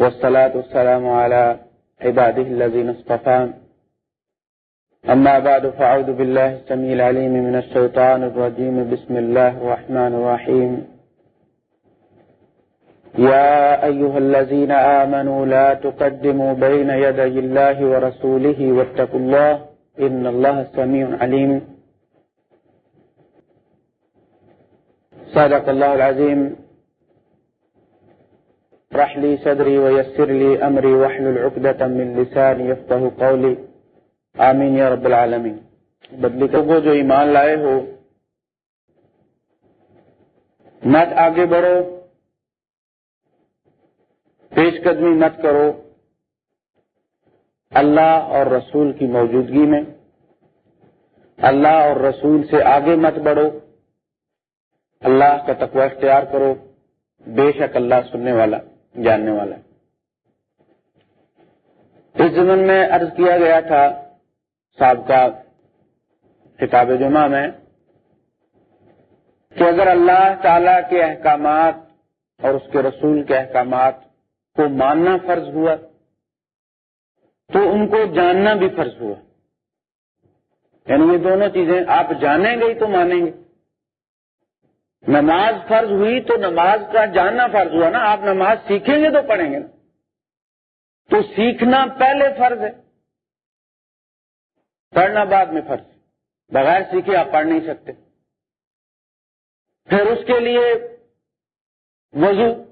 والصلاة والسلام على عباده الذين اصطفى أما بعد، فأعوذ بالله السميع العليم من الشيطان الرجيم. بسم الله الرحمن الرحيم. يا أيها الذين آمنوا، لا تقدموا بين يدي الله ورسوله واتقوا الله، إن الله سميع عليم. صدق الله العظيم. رح لي صدري ويسر لي أمري وحل العقدة من لساني يفته قولي. آمين يا رب العالمين. بدلی کو جو ایمان لائے ہو، مت آگے بڑھو پیش قدمی مت کرو۔ اللہ اور رسول کی موجودگی میں، اللہ اور رسول سے آگے مت بڑھو۔ اللہ کا تقوی اختیار کرو۔ بے شک اللہ سننے والا۔ جاننے والا اس زمن میں عرض کیا گیا تھا، سابقہ کتاب جمعہ میں، کہ اگر اللہ تعالی کے احکامات اور اس کے رسول کے احکامات کو ماننا فرض ہوا، تو ان کو جاننا بھی فرض ہوا۔ یعنی یہ دونوں چیزیں آپ جانیں گے تو مانیں گے۔ نماز فرض ہوئی تو نماز کا جاننا فرض ہوا نا، آپ نماز سیکھیں گے تو پڑھیں گے۔ تو سیکھنا پہلے فرض ہے۔ پڑھنا بعد میں فرض۔ بغیر سیکھے آپ پڑھ نہیں سکتے۔ پھر اس کے لیے وضو۔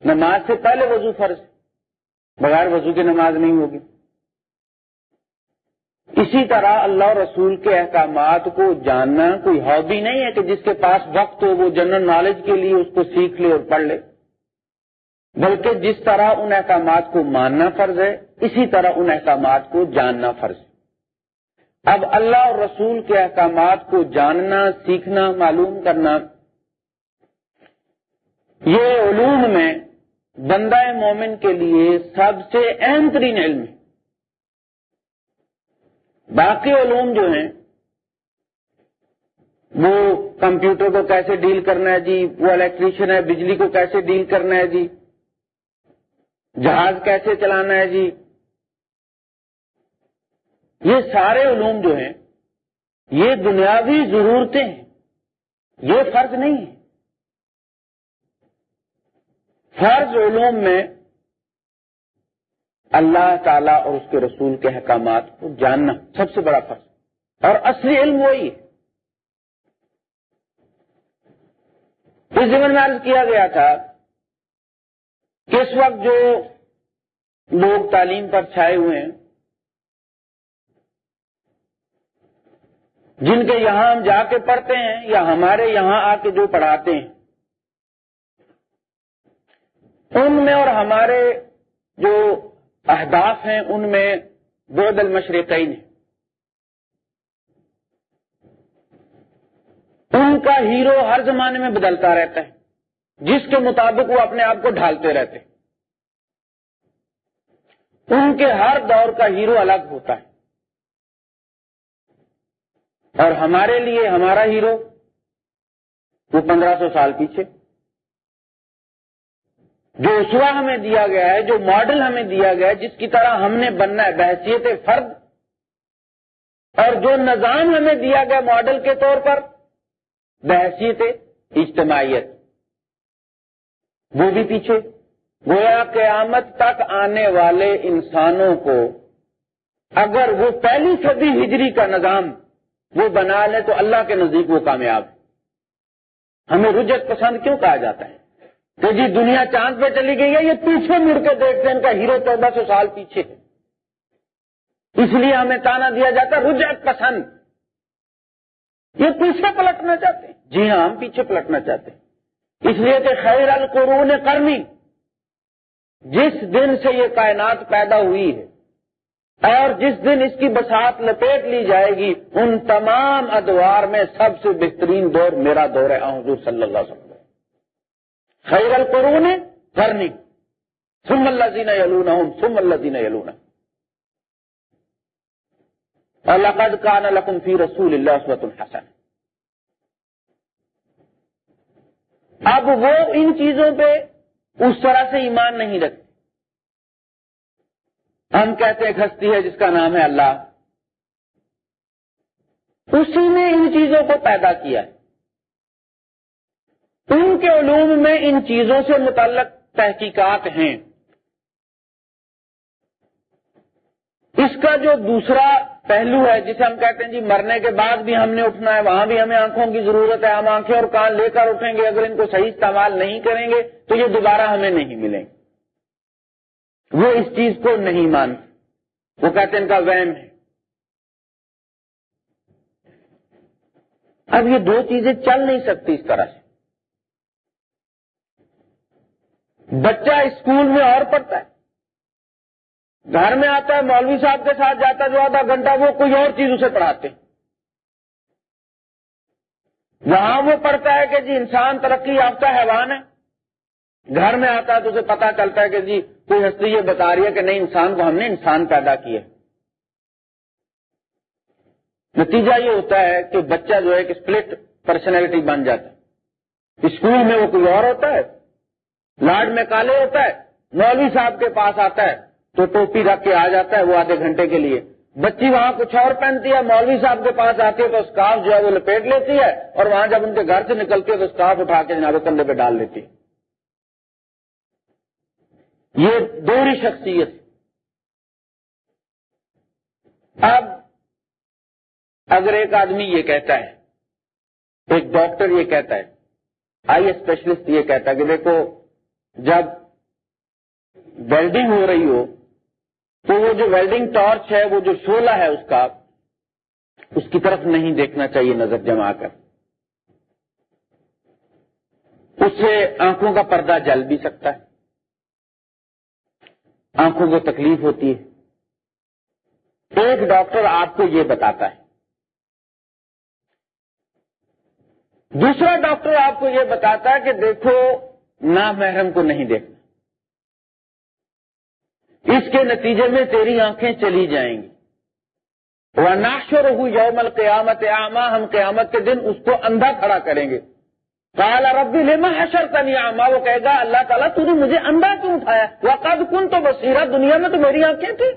نماز سے پہلے وضو فرض۔ بغیر وضو کی نماز نہیں ہوگی۔ اسی طرح اللہ رسول کے احکامات کو جاننا کوئی ہابی نہیں ہے کہ جس کے پاس وقت ہو، وہ جنرل نالج کے لیے اس کو سیکھ لے اور پڑھ لے۔ بلکہ جس طرح ان احکامات کو ماننا فرض ہے، اسی طرح ان احکامات کو جاننا فرض ہے۔ اب اللہ اور رسول کے احکامات کو جاننا، سیکھنا، معلوم کرنا، یہ علوم میں بندہ مومن کے لیے سب سے اہم ترین علم ہے۔ باقی علوم جو ہیں، وہ کمپیوٹر کو کیسے ڈیل کرنا ہے جی وہ الیکٹریشین ہے، بجلی کو کیسے ڈیل کرنا ہے جی جہاز کیسے چلانا ہے جی۔ یہ سارے علوم جو ہیں، یہ دنیاوی ضرورتیں ہیں، یہ فرض نہیں ہے فرض علوم میں اللہ تعالی اور اس کے رسول کے احکامات کو جاننا سب سے بڑا فرض اور اصلی علم وہی۔ ہے اس زمین میں عرض کیا گیا تھا کہ اس وقت جو لوگ تعلیم پر چھائے ہوئے ہیں، جن کے یہاں ہم جا کے پڑھتے ہیں یا ہمارے یہاں آ کے جو پڑھاتے ہیں، ان میں اور ہمارے جو اہداف ہیں ان میں دو دل مشرقین ہیں ان کا ہیرو ہر زمانے میں بدلتا رہتا ہے، جس کے مطابق وہ اپنے آپ کو ڈھالتے رہتے۔ ان کے ہر دور کا ہیرو الگ ہوتا ہے۔ اور ہمارے لیے ہمارا ہیرو وہ پندرہ سو سال پیچھے۔ جو اسوا ہمیں دیا گیا ہے، جو ماڈل ہمیں دیا گیا ہے، جس کی طرح ہم نے بننا ہے، بحثیت فرد، اور جو نظام ہمیں دیا گیا ماڈل کے طور پر، بحثیت اجتماعیت۔ وہ بھی پیچھے۔ گویا قیامت تک آنے والے انسانوں کو اگر وہ پہلی صدی ہجری کا نظام وہ بنا لے، تو اللہ کے نزدیک وہ کامیاب۔ ہمیں رجت پسند کیوں کہا جاتا ہے؟ کہ جی دنیا چاند پہ چلی گئی ہے، یہ پیچھے مڑ کے دیکھتے ہیں، ان کا ہیرو چودہ سو سال پیچھے ہے۔ اس لیے ہمیں تانا دیا جاتا ہے، رجعت پسند۔ یہ پیچھے پلٹنا چاہتے ہیں۔ جی ہاں ہم پیچھے پلٹنا چاہتے ہیں۔ اس لیے کہ خیر القرون کرنی جس دن سے یہ کائنات پیدا ہوئی ہے، اور جس دن اس کی بسات لپیٹ لی جائے گی، ان تمام ادوار میں سب سے بہترین دور میرا دور ہے حضور صلی اللہ علیہ وسلم۔ خیر القرون کرنی سم اللہ دینا یلونا ہوں سم اللہ دینا یلونا لقد کان لکم فی رسول اللہ سوت الحسن اب وہ ان چیزوں پہ اس طرح سے ایمان نہیں رکھتے. ہم کہتے ہیں ہستی ہے جس کا نام ہے اللہ. اسی نے ان چیزوں کو پیدا کیا ہے. ان کے علوم میں ان چیزوں سے متعلق تحقیقات ہیں۔ اس کا جو دوسرا پہلو ہے، جسے ہم کہتے ہیں جی مرنے کے بعد بھی ہم نے اٹھنا ہے، وہاں بھی ہمیں آنکھوں کی ضرورت ہے، ہم آنکھیں اور کان لے کر اٹھیں گے، اگر ان کو صحیح استعمال نہیں کریں گے تو یہ دوبارہ ہمیں نہیں ملیں گے۔ وہ اس چیز کو نہیں مانتے۔ وہ کہتے ہیں ان کا وہم ہے۔ اب یہ دو چیزیں چل نہیں سکتی اس طرح سے۔ بچہ اسکول میں اور پڑھتا ہے۔ گھر میں آتا ہے، مولوی صاحب کے ساتھ جاتا جو آدھا گھنٹہ وہ کوئی اور چیز اسے پڑھاتے وہاں وہ پڑھتا ہے کہ جی انسان ترقی یافتہ حیوان ہے۔ گھر میں آتا ہے تو اسے پتا چلتا ہے کہ جی کوئی ہستی یہ بتا رہی ہے کہ نہیں، انسان کو ہم نے انسان پیدا کیا۔ نتیجہ یہ ہوتا ہے کہ بچہ جو ہے کہ اسپلٹ پرسنالٹی بن جاتا ہے۔ اسکول میں وہ کوئی اور ہوتا ہے لاڈ میں کالے ہوتا ہے، مولوی صاحب کے پاس آتا ہے، تو ٹوپی رکھ کے آ جاتا ہے وہ آدھے گھنٹے کے لیے۔ بچی وہاں کچھ اور پہنتی ہے مولوی صاحب کے پاس آتی ہے تو اسکارف جو ہے وہ لپیٹ لیتی ہے اور وہاں جب ان کے گھر سے نکلتی ہے تو اسکارف اٹھا کے جناب کندھے پہ ڈال لیتی ہے۔ یہ دوہری شخصیت۔ اب اگر ایک آدمی یہ کہتا ہے، ایک ڈاکٹر یہ کہتا ہے، آئی اسپیشلسٹ یہ کہتا ہے کہ دیکھو جب ویلڈنگ ہو رہی ہو، تو وہ جو ویلڈنگ ٹارچ ہے، وہ جو شولہ ہے اس کا، اس کی طرف نہیں دیکھنا چاہیے نظر جما کر۔ اس سے آنکھوں کا پردہ جل بھی سکتا ہے۔ آنکھوں کو تکلیف ہوتی ہے۔ ایک ڈاکٹر آپ کو یہ بتاتا ہے۔ دوسرا ڈاکٹر آپ کو یہ بتاتا ہے کہ دیکھو نامحرم کو نہیں دیکھنا۔ اس کے نتیجے میں تیری آنکھیں چلی جائیں گی۔ وہ ناشر ہو یوم القیامت آما ہم قیامت کے دن اس کو اندھا کھڑا کریں گے۔ کالا ربی لما حشر تنی آما وہ کہے گا، اللہ تعالیٰ، تو نے مجھے اندھا کیوں اٹھایا؟ وہ قد کن تو بصیرہ دنیا میں تو میری آنکھیں تھی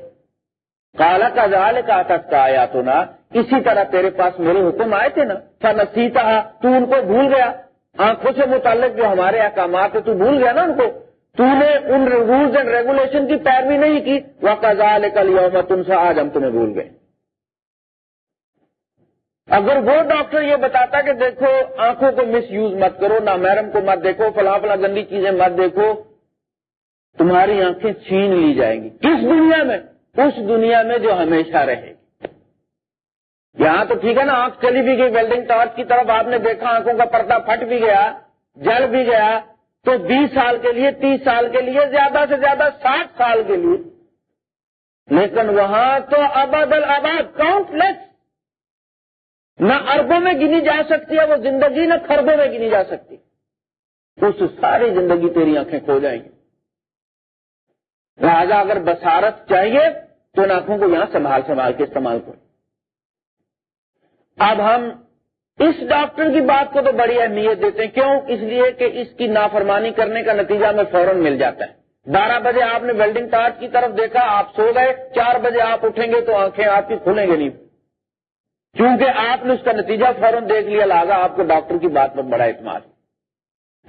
کالا کا جال کا تک آیا تو نا اسی طرح تیرے پاس میرے حکم آئے تھے نا۔ سر نسیتا تو ان کو بھول گیا۔ آنکھوں سے متعلق جو ہمارے احکامات ہیں، تو بھول گیا نا ان کو؟ تو نے ان رولز اینڈ ریگولیشن کی پیروی نہیں کی۔ وہ کزال کل یوم تم سے آج ہم تمہیں بھول گئے۔ اگر وہ ڈاکٹر یہ بتاتا کہ دیکھو، آنکھوں کو مس یوز مت کرو، نہ میرم کو مت دیکھو، فلاں فلاں گندی چیزیں مت دیکھو، تمہاری آنکھیں چھین لی جائیں گی۔ کس دنیا میں، اس دنیا میں جو ہمیشہ رہے۔ گی یہاں تو ٹھیک ہے نا، آنکھ چلی بھی گئی ویلڈنگ ٹارچ کی طرف آپ نے دیکھا، آنکھوں کا پردہ پھٹ بھی گیا، جل بھی گیا، تو بیس سال کے لیے، تیس سال کے لیے، زیادہ سے زیادہ ساٹھ سال کے لیے۔ لیکن وہاں تو ابد الباد کاؤنٹ لیس نہ اربوں میں گنی جا سکتی ہے، وہ زندگی نہ خربوں میں گنی جا سکتی۔ اس ساری زندگی تیری آنکھیں کھو جائیں گی۔ لہٰذا اگر بسارت چاہیے، تو ان آنکھوں کو یہاں سنبھال سنبھال کے استعمال کرو۔ اب ہم اس ڈاکٹر کی بات کو تو بڑی اہمیت دیتے ہیں۔ کیوں؟ اس لیے کہ اس کی نافرمانی کرنے کا نتیجہ میں فوراً مل جاتا ہے۔ بارہ بجے آپ نے ویلڈنگ ٹارچ کی طرف دیکھا، آپ سو گئے۔ چار بجے آپ اٹھیں گے تو آنکھیں آپ کی کھلیں گے نہیں۔ کیونکہ آپ نے اس کا نتیجہ فوراً دیکھ لیا لاگا آپ کو ڈاکٹر کی بات پر بڑا اعتماد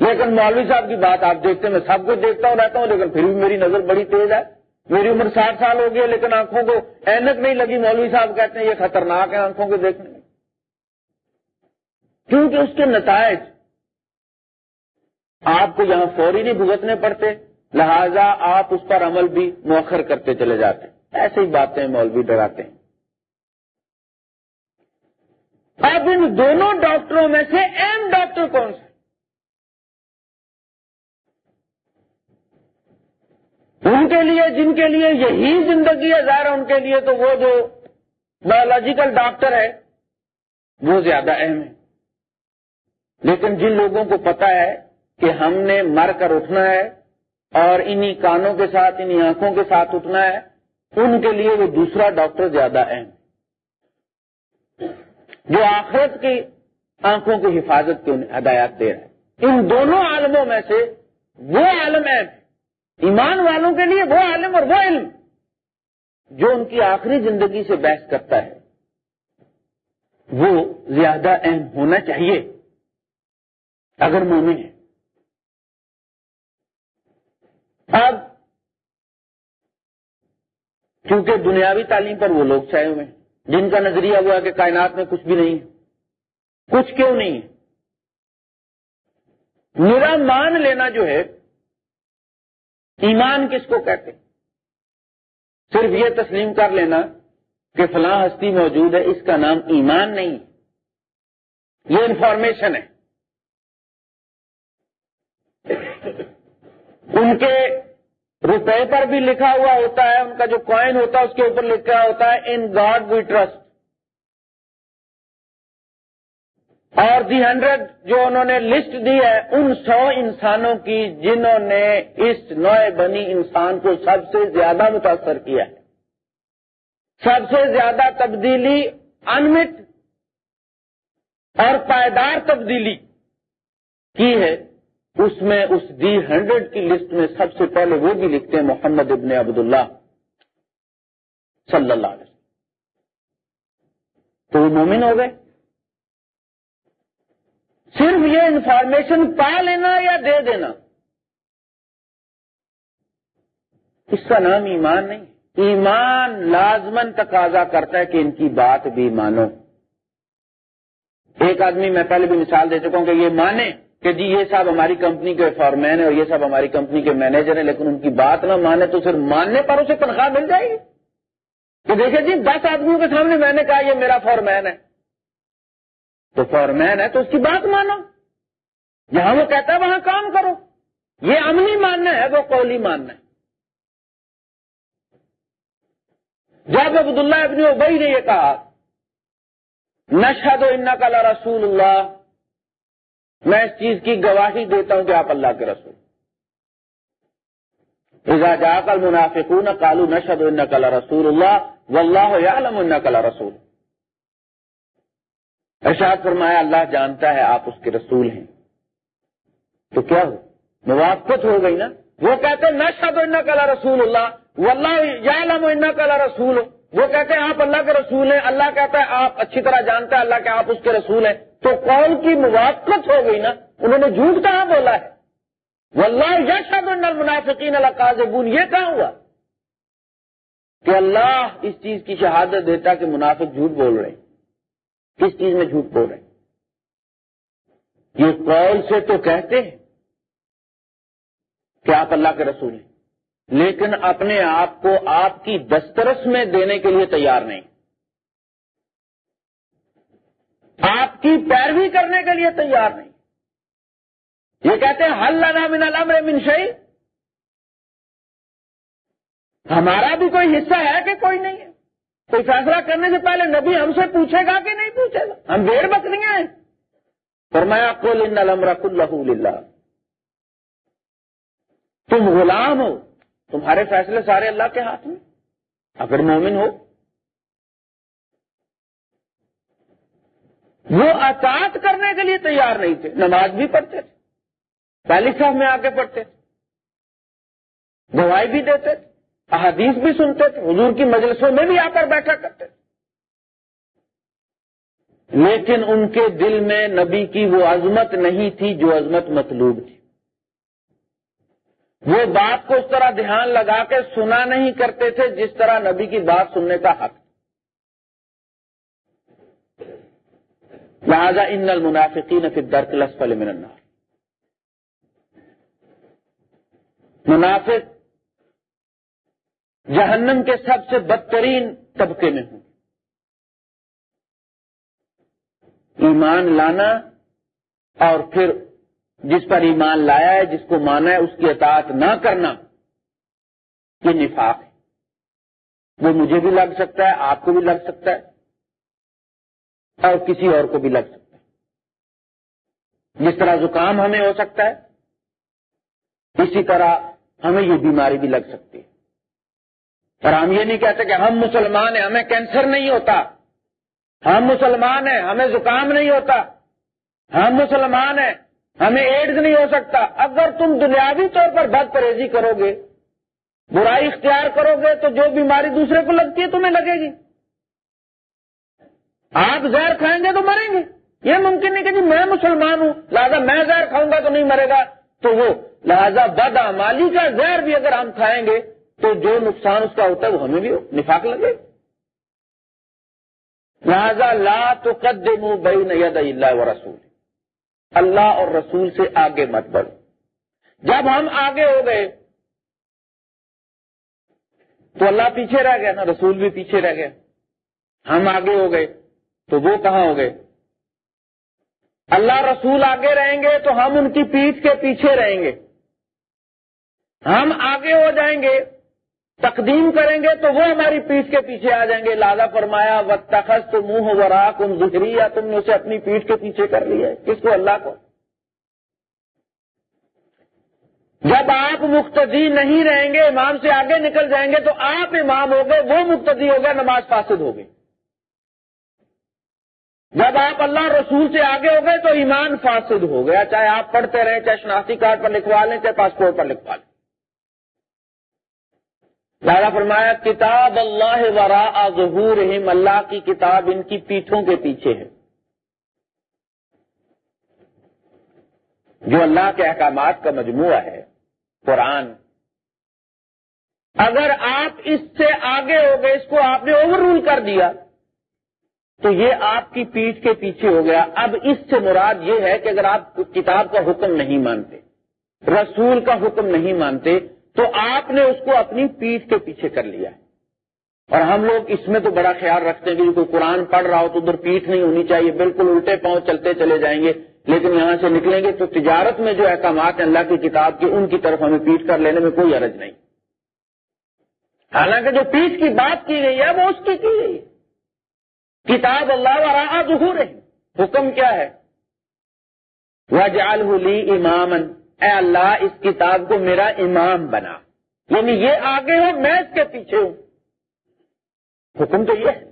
لیکن مولوی صاحب کی بات آپ دیکھتے میں سب کچھ دیکھتا ہوں، رہتا ہوں، لیکن پھر بھی میری نظر بڑی تیز ہے۔ میری عمر ساٹھ سال ہو گئی ہے، لیکن آنکھوں کو اینک نہیں لگی۔ مولوی صاحب کہتے ہیں، یہ خطرناک ہے آنکھوں کو دیکھنے کیونکہ اس کے نتائج آپ کو یہاں فوری نہیں بھگتنے پڑتے، لہذا آپ اس پر عمل بھی مؤخر کرتے چلے جاتے ہیں۔ ایسی باتیں مولوی ڈراتے ہیں۔ اب ان دونوں ڈاکٹروں میں سے اہم ڈاکٹر کون سے؟ ان کے لیے، جن کے لیے یہی زندگی ہے، ظاہر ان کے لیے تو وہ جو بایولوجیکل ڈاکٹر ہے، وہ زیادہ اہم ہے۔ لیکن جن لوگوں کو پتا ہے کہ ہم نے مر کر اٹھنا ہے اور انہی کانوں کے ساتھ، انہی آنکھوں کے ساتھ اٹھنا ہے، ان کے لیے وہ دوسرا ڈاکٹر زیادہ اہم جو آخرت کی آنکھوں کی حفاظت کی ہدایات دے رہے ہیں۔ ان دونوں عالموں میں سے وہ عالم ہے ایمان والوں کے لیے وہ عالم اور وہ علم جو ان کی آخری زندگی سے بحث کرتا ہے۔ وہ زیادہ اہم ہونا چاہیے۔ اگر مومن ہے۔ اب کیونکہ دنیاوی تعلیم پر وہ لوگ چاہے ہوئے جن کا نظریہ ہوا کہ کائنات میں کچھ بھی نہیں ہے۔ کچھ کیوں نہیں ہے؟ میرا مان لینا جو ہے، ایمان کس کو کہتے صرف یہ تسلیم کر لینا کہ فلاں ہستی موجود ہے، اس کا نام ایمان نہیں یہ انفارمیشن ہے۔ ان کے روپے پر بھی لکھا ہوا ہوتا ہے، ان کا جو کوائن ہوتا ہے، اس کے اوپر لکھا ہوتا ہے ان گاڈ وی ٹرسٹ اور دی ہنڈریڈ جو انہوں نے لسٹ دی ہے، ان سو انسانوں کی جنہوں نے اس نوئے بنی انسان کو سب سے زیادہ متاثر کیا ہے۔ سب سے زیادہ تبدیلی انمٹ اور پائیدار تبدیلی کی ہے۔ اس میں اس دی ہنڈریڈ کی لسٹ میں سب سے پہلے وہ بھی لکھتے ہیں محمد ابن عبداللہ صلی اللہ علیہ وسلم۔ تو وہ مومن ہو گئے۔ صرف یہ انفارمیشن پا لینا یا دے دینا؟ اس کا نام ایمان نہیں۔ ایمان لازمن تقاضا کرتا ہے کہ ان کی بات بھی مانو۔ ایک آدمی میں پہلے بھی مثال دے چکا ہوں کہ یہ مانے۔ کہ جی یہ صاحب ہماری کمپنی کے فارمین ہیں اور یہ صاحب ہماری کمپنی کے مینیجر ہیں، لیکن ان کی بات نہ مانے تو صرف ماننے پر اسے تنخواہ مل جائے گی۔ کہ دیکھیں جی دس آدمیوں کے سامنے میں نے کہا یہ میرا فارمین ہے۔ تو فارمین ہے تو اس کی بات مانو۔ جہاں وہ کہتا ہے وہاں کام کرو۔ یہ عملی ماننا ہے، وہ قولی ماننا ہے۔ جب عبداللہ ابن ابئی نے یہ کہا نشہ ان کا رسول اللہ۔ میں اس چیز کی گواہی دیتا ہوں کہ آپ اللہ کے رسول اذا جا کل منافقون کالو نشد ان کلا رسول اللہ و اللہ عالم ان رسول ارشاد فرمایا، اللہ جانتا ہے آپ اس کے رسول ہیں۔ تو کیا ہو؟ موافقت ہو گئی نا؟ وہ کہتے نشد ان کلا رسول اللہ و اللہ عالم ان رسول وہ کہتے ہیں، آپ اللہ کے رسول ہیں۔ اللہ کہتا ہے، آپ اچھی طرح جانتے ہیں اللہ کہ آپ اس کے رسول ہیں۔ تو قول کی موافقت ہو گئی نا، انہوں نے جھوٹ کہاں بولا ہے؟ واللہ یشہد ان المنافقین لکاذبون، یہ کہاں ہوا؟ کہ اللہ اس چیز کی شہادت دیتا کہ منافق جھوٹ بول رہے ہیں۔ کس چیز میں جھوٹ بول رہے ہیں؟ یہ قول سے تو کہتے ہیں کہ آپ اللہ کے رسول ہیں، لیکن اپنے آپ کو آپ کی دسترس میں دینے کے لیے تیار نہیں۔ آپ کی پیروی کرنے کے لیے تیار نہیں۔ یہ کہتے ہیں، حل لنا من الامر من شہی ہمارا بھی کوئی حصہ ہے کہ کوئی نہیں ہے۔ کوئی فیصلہ کرنے سے پہلے نبی ہم سے پوچھے گا کہ نہیں پوچھے گا؟ ہم بھیڑ بکریاں ہیں۔ فرمایا کل ان المر اللہ تم غلام ہو۔ تمہارے فیصلے سارے اللہ کے ہاتھ میں اگر مومن ہو وہ اطاعت کرنے کے لیے تیار نہیں تھے، نماز بھی پڑھتے تھے پہلی صاحب میں آ کے پڑھتے تھے، گواہی بھی دیتے تھے، احادیث بھی سنتے تھے، حضور کی مجلسوں میں بھی آ کر بیٹھا کرتے تھے۔ لیکن ان کے دل میں نبی کی وہ عظمت نہیں تھی جو عظمت مطلوب تھی۔ وہ بات کو اس طرح دھیان لگا کے سنا نہیں کرتے تھے جس طرح نبی کی بات سننے کا حق لہذا ان المنافقین فی الدرک الاسفل من النار۔ منافق جہنم کے سب سے بدترین طبقے میں ہوں۔ ایمان لانا اور پھر جس پر ایمان لایا ہے، جس کو مانا ہے، اس کی اطاعت نہ کرنا، یہ نفاق ہے۔ وہ مجھے بھی لگ سکتا ہے، آپ کو بھی لگ سکتا ہے۔ اور کسی اور کو بھی لگ سکتا ہے۔ جس طرح زکام ہمیں ہو سکتا ہے، اسی طرح ہمیں یہ بیماری بھی لگ سکتی ہے۔ اور ہم یہ نہیں کہتے کہ ہم مسلمان ہیں، ہمیں کینسر نہیں ہوتا۔ ہم مسلمان ہیں، ہمیں زکام نہیں ہوتا۔ ہم مسلمان ہیں، ہمیں ایڈز نہیں ہو سکتا۔ اگر تم دنیاوی طور پر بد پرہیزی کرو گے، برائی اختیار کرو گے، تو جو بیماری دوسرے کو لگتی ہے، تمہیں لگے گی۔ آپ زہر کھائیں گے تو مریں گے۔ یہ ممکن نہیں کہ جی میں مسلمان ہوں، لہٰذا میں زہر کھاؤں گا تو نہیں مرے گا۔ تو وہ، لہذا بد امالی کا زہر بھی اگر ہم کھائیں گے تو جو نقصان اس کا ہوتا ہے وہ ہمیں بھی نفاق لگے۔ لہذا لا تو قدم بین ید اللہ و رسول اللہ اور رسول سے آگے مت بڑھو۔ جب ہم آگے ہو گئے، تو اللہ پیچھے رہ گیا نا، رسول بھی پیچھے رہ گیا ہم آگے ہو گئے۔ تو وہ کہاں ہو گئے اللہ رسول آگے رہیں گے تو ہم ان کی پیٹھ کے پیچھے رہیں گے۔ ہم آگے ہو جائیں گے، تقدیم کریں گے تو وہ ہماری پیٹھ کے پیچھے آ جائیں گے۔ لادا فرمایا وقت تخص تو منہ و راک گزری یا تم نے اسے اپنی پیٹھ کے پیچھے کر لیا ہے۔ کس کو؟ اللہ کو۔ جب آپ مقتدی نہیں رہیں گے، امام سے آگے نکل جائیں گے تو آپ امام ہو گئے، وہ مقتدی ہو گئے، نماز فاسد ہو گئی۔ جب آپ اللہ رسول سے آگے ہو گئے تو ایمان فاسد ہو گیا، چاہے آپ پڑھتے رہیں، چاہے شناختی کارڈ پر لکھوا لیں، چاہے پاسپورٹ پر لکھوا لیں۔ دادا فرمایا، کتاب اللہ ورا ظہور اللہ کی کتاب ان کی پیٹھوں کے پیچھے ہے۔ جو اللہ کے احکامات کا مجموعہ ہے، قرآن۔ اگر آپ اس سے آگے ہو گئے، اس کو آپ نے اوور رول کر دیا۔ تو یہ آپ کی پیٹھ کے پیچھے ہو گیا۔ اب اس سے مراد یہ ہے کہ اگر آپ کتاب کا حکم نہیں مانتے، رسول کا حکم نہیں مانتے، تو آپ نے اس کو اپنی پیٹھ کے پیچھے کر لیا۔ ہے اور ہم لوگ اس میں تو بڑا خیال رکھتے ہیں کہ کوئی قرآن پڑھ رہا ہو تو ادھر پیٹھ نہیں ہونی چاہیے، بالکل الٹے پاؤں چلتے چلے جائیں گے۔ لیکن یہاں سے نکلیں گے تو تجارت میں جو احکامات ہیں، اللہ کی کتاب کے، ان کی طرف ہمیں پیٹ کر لینے میں کوئی عرض نہیں۔ حالانکہ جو پیٹھ کی بات کی گئی ہے، وہ اس کی کی گئی کتاب اللہ و ظہور ہے حکم کیا ہے؟ وہ لی امامن اے اللہ، اس کتاب کو میرا امام بنا۔ یعنی یہ آگے ہو، میں اس کے پیچھے ہوں۔ حکم تو یہ ہے۔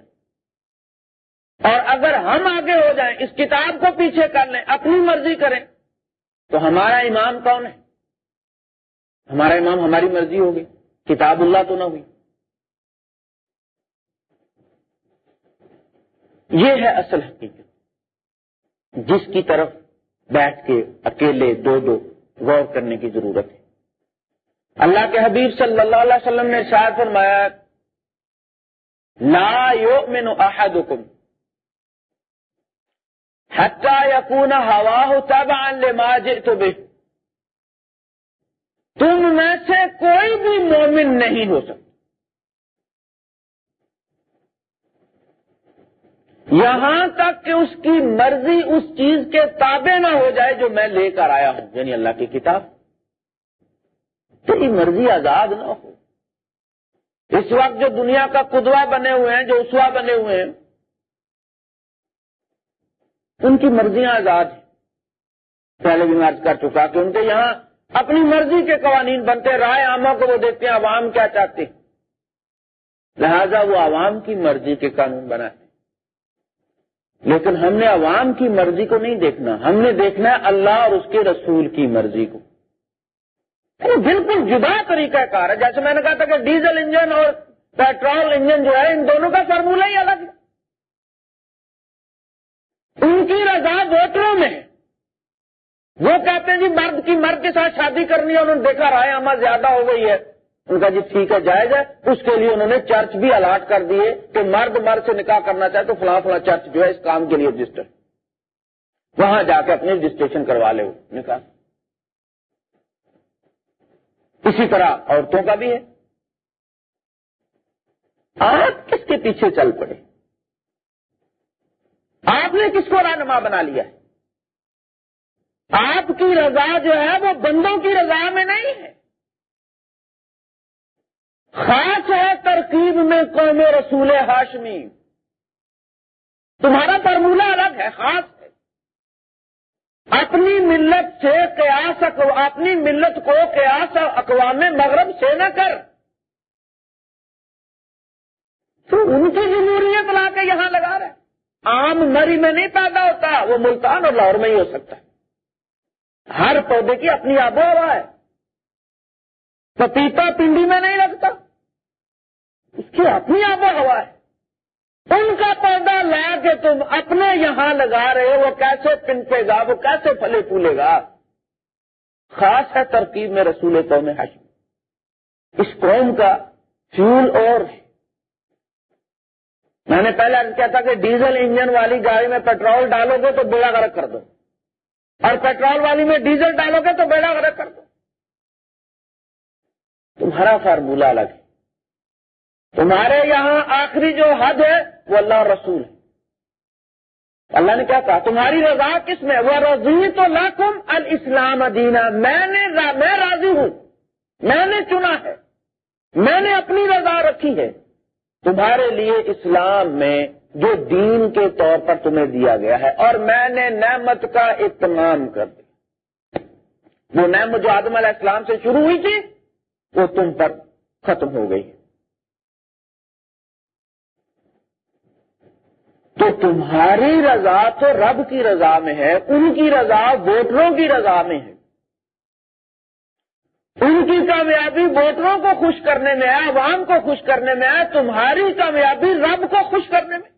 اور اگر ہم آگے ہو جائیں، اس کتاب کو پیچھے کر لیں، اپنی مرضی کریں، تو ہمارا امام کون ہے؟ ہمارا امام ہماری مرضی ہوگی۔ کتاب اللہ تو نہ ہوئی۔ یہ ہے اصل حقیقت۔ جس کی طرف بیٹھ کے اکیلے دو دو غور کرنے کی ضرورت ہے۔ اللہ کے حبیب صلی اللہ علیہ وسلم نے شاید فرمایا، لا یؤمن احدکم حتی یکون ہواہ تبعا لما جئت به۔ تم میں سے کوئی بھی مومن نہیں ہو سکتا۔ یہاں تک کہ اس کی مرضی اس چیز کے تابع نہ ہو جائے جو میں لے کر آیا ہوں یعنی اللہ کی کتاب۔ تیری مرضی آزاد نہ ہو۔ اس وقت جو دنیا کا کدوا بنے ہوئے ہیں، جو اسوا بنے ہوئے ہیں، ان کی مرضیاں آزاد ہیں۔ پہلے بھی میں کر چکا کہ ان کے یہاں اپنی مرضی کے قوانین بنتے، رائے عامہ کو وہ دیکھتے ہیں، عوام کیا چاہتے۔ ہیں لہذا وہ عوام کی مرضی کے قانون بناتے لیکن ہم نے عوام کی مرضی کو نہیں دیکھنا۔ ہم نے دیکھنا ہے اللہ اور اس کے رسول کی مرضی کو۔ بالکل جدا طریقہ کار ہے۔ جیسے میں نے کہا تھا کہ ڈیزل انجن اور پیٹرول انجن جو ہے، ان دونوں کا فارمولہ ہی الگ ہے۔ ان کی رضا ووٹروں میں وہ کہتے ہیں جی مرد کی مرد کے ساتھ شادی کرنی ہے، انہوں نے دیکھا رائے ہمارا زیادہ ہو گئی ہے۔ ان کا جی ٹھیک ہے، جائز ہے، اس کے لیے انہوں نے چرچ بھی الاٹ کر دیے کہ مرد مرد سے نکاح کرنا چاہے تو فلاں فلاں چرچ جو ہے اس کام کے لیے رجسٹر وہاں جا کے اپنی رجسٹریشن کروا لے نکاح۔ اسی طرح عورتوں کا بھی ہے۔ آپ کس کے پیچھے چل پڑے؟ آپ نے کس کو رہنما بنا لیا؟ ہے آپ کی رضا جو ہے وہ بندوں کی رضا میں نہیں ہے۔ خاص ہے ترکیب میں قوم رسول ہاشمی۔ تمہارا فارمولہ الگ ہے، خاص ہے۔ اپنی ملت سے قیاس اپنی ملت کو قیاس اقوام مغرب سے نہ کر۔ تو ان کی جمہوریت لا کے یہاں لگا رہے۔ عام مری میں نہیں پیدا ہوتا، وہ ملتان اور لاہور میں ہی ہو سکتا ہے۔ ہر پودے کی اپنی آب و ہوا ہے۔ پپیتا پنڈی میں نہیں لگتا اس کی اپنی آب و ہوا ہے۔ ان کا پودا لا کے تم اپنے یہاں لگا رہے وہ کیسے پنپے گا؟ وہ کیسے پھلے پھولے گا؟ خاص ہے ترکیب میں رسول قوم حشم اس قوم کا فیول اور میں نے پہلے کیا تھا کہ ڈیزل انجن والی گاڑی میں پیٹرول ڈالو گے تو بیڑا غرق کر دو۔ اور پیٹرول والی میں ڈیزل ڈالو گے تو بیڑا غرق کر دو۔ تمہارا فارمولہ الگ ہے تمہارے یہاں آخری جو حد ہے وہ اللہ رسول ہے۔ اللہ نے کیا کہا؟ تمہاری رضا کس میں وہ رضی تو لاکم الاسلام دینا میں نے میں راضی ہوں۔ میں نے چنا ہے۔ میں نے اپنی رضا رکھی ہے۔ تمہارے لیے اسلام میں جو دین کے طور پر تمہیں دیا گیا ہے اور میں نے نعمت کا اہتمام کر دیا۔ وہ نعمت جو آدم علیہ السلام سے شروع ہوئی تھی وہ تم پر ختم ہو گئی۔ تو تمہاری رضا تو رب کی رضا میں ہے، ان کی رضا ووٹروں کی رضا میں ہے۔ ان کی کامیابی ووٹروں کو خوش کرنے میں ہے، عوام کو خوش کرنے میں ہے، تمہاری کامیابی رب کو خوش کرنے میں۔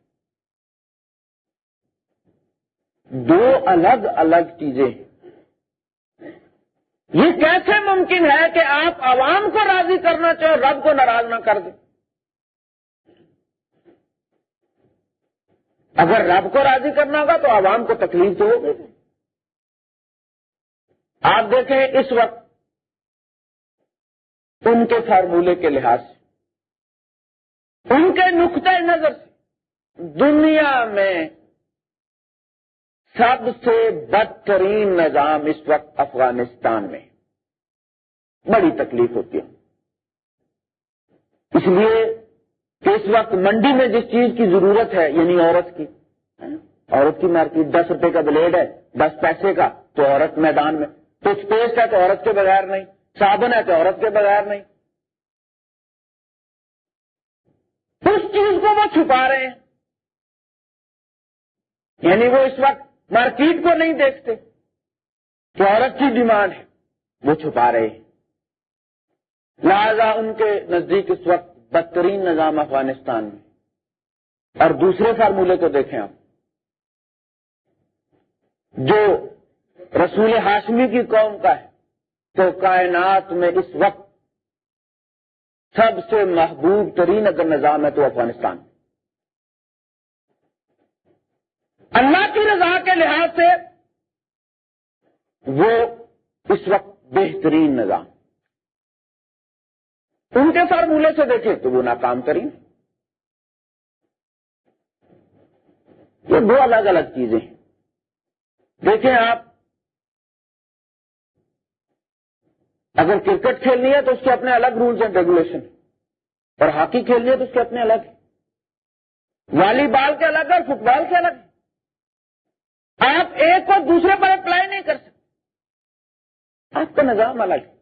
دو الگ الگ چیزیں۔ ہیں یہ کیسے ممکن ہے کہ آپ عوام کو راضی کرنا چاہو، رب کو ناراض نہ کر دیں؟ اگر رب کو راضی کرنا ہوگا تو عوام کو تکلیف تو ہوگی۔ آپ دیکھیں اس وقت ان کے فارمولے کے لحاظ سے، ان کے نقطۂ نظر سے دنیا میں سب سے بدترین نظام اس وقت افغانستان میں بڑی تکلیف ہوتی ہے۔ اس لیے کہ اس وقت منڈی میں جس چیز کی ضرورت ہے یعنی عورت کی عورت کی مارکیٹ دس روپے کا بلیڈ ہے، دس پیسے کا، تو عورت میدان میں ٹوتھ پیسٹ ہے تو عورت کے بغیر نہیں، صابن ہے تو عورت کے بغیر نہیں۔ اس چیز کو وہ چھپا رہے ہیں۔ یعنی وہ اس وقت مارکیٹ کو نہیں دیکھتے۔ کہ عورت کی ڈیمانڈ ہے، وہ چھپا رہے ہیں۔ لہذا ان کے نزدیک اس وقت بدترین نظام افغانستان میں۔ اور دوسرے فارمولے کو دیکھیں آپ۔ جو رسول ہاشمی کی قوم کا ہے، تو کائنات میں اس وقت سب سے محبوب ترین اگر نظام ہے تو افغانستان۔ اللہ کی رضا کے لحاظ سے وہ اس وقت بہترین نظام۔ ان کے فارمولے سے دیکھیں تو وہ ناکام کریں یہ دو الگ الگ چیزیں ہیں۔ دیکھیں آپ، اگر کرکٹ کھیلنی ہے تو اس کے اپنے الگ رولز اینڈ ریگولیشن، اور ہاکی کھیلنی ہے تو اس کے اپنے الگ۔ والی بال کے الگ اور فٹ بال کے الگ۔ آپ ایک کو دوسرے پر اپلائی نہیں کر سکتے۔ آپ کا نظام الگ ہے۔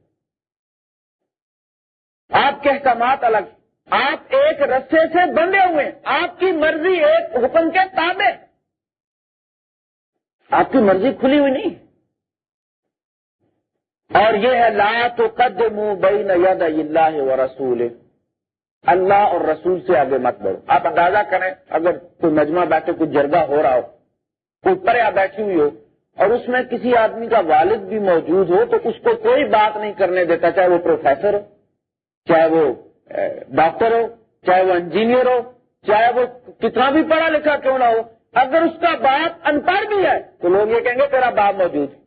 آپ کے احکامات الگ آپ ایک رسے سے بندے ہوئے آپ کی مرضی ایک حکم کے تابع آپ کی مرضی کھلی ہوئی نہیں۔ اور یہ ہے، لا تو قد منہ بین ید اللہ و رسول اللہ اور رسول سے آگے مت بڑھو۔ آپ اندازہ کریں، اگر کوئی مجمع بیٹھے، کوئی جرگا ہو رہا ہو کوئی پریا بیٹھی ہوئی ہو اور اس میں کسی آدمی کا والد بھی موجود ہو تو اس کو کوئی بات نہیں کرنے دیتا، چاہے وہ پروفیسر ہو، چاہے وہ ڈاکٹر ہو، چاہے وہ انجینئر ہو، چاہے وہ کتنا بھی پڑھا لکھا کیوں نہ ہو، اگر اس کا باپ ان پڑھ بھی ہے تو لوگ یہ کہیں گے، تیرا باپ موجود ہے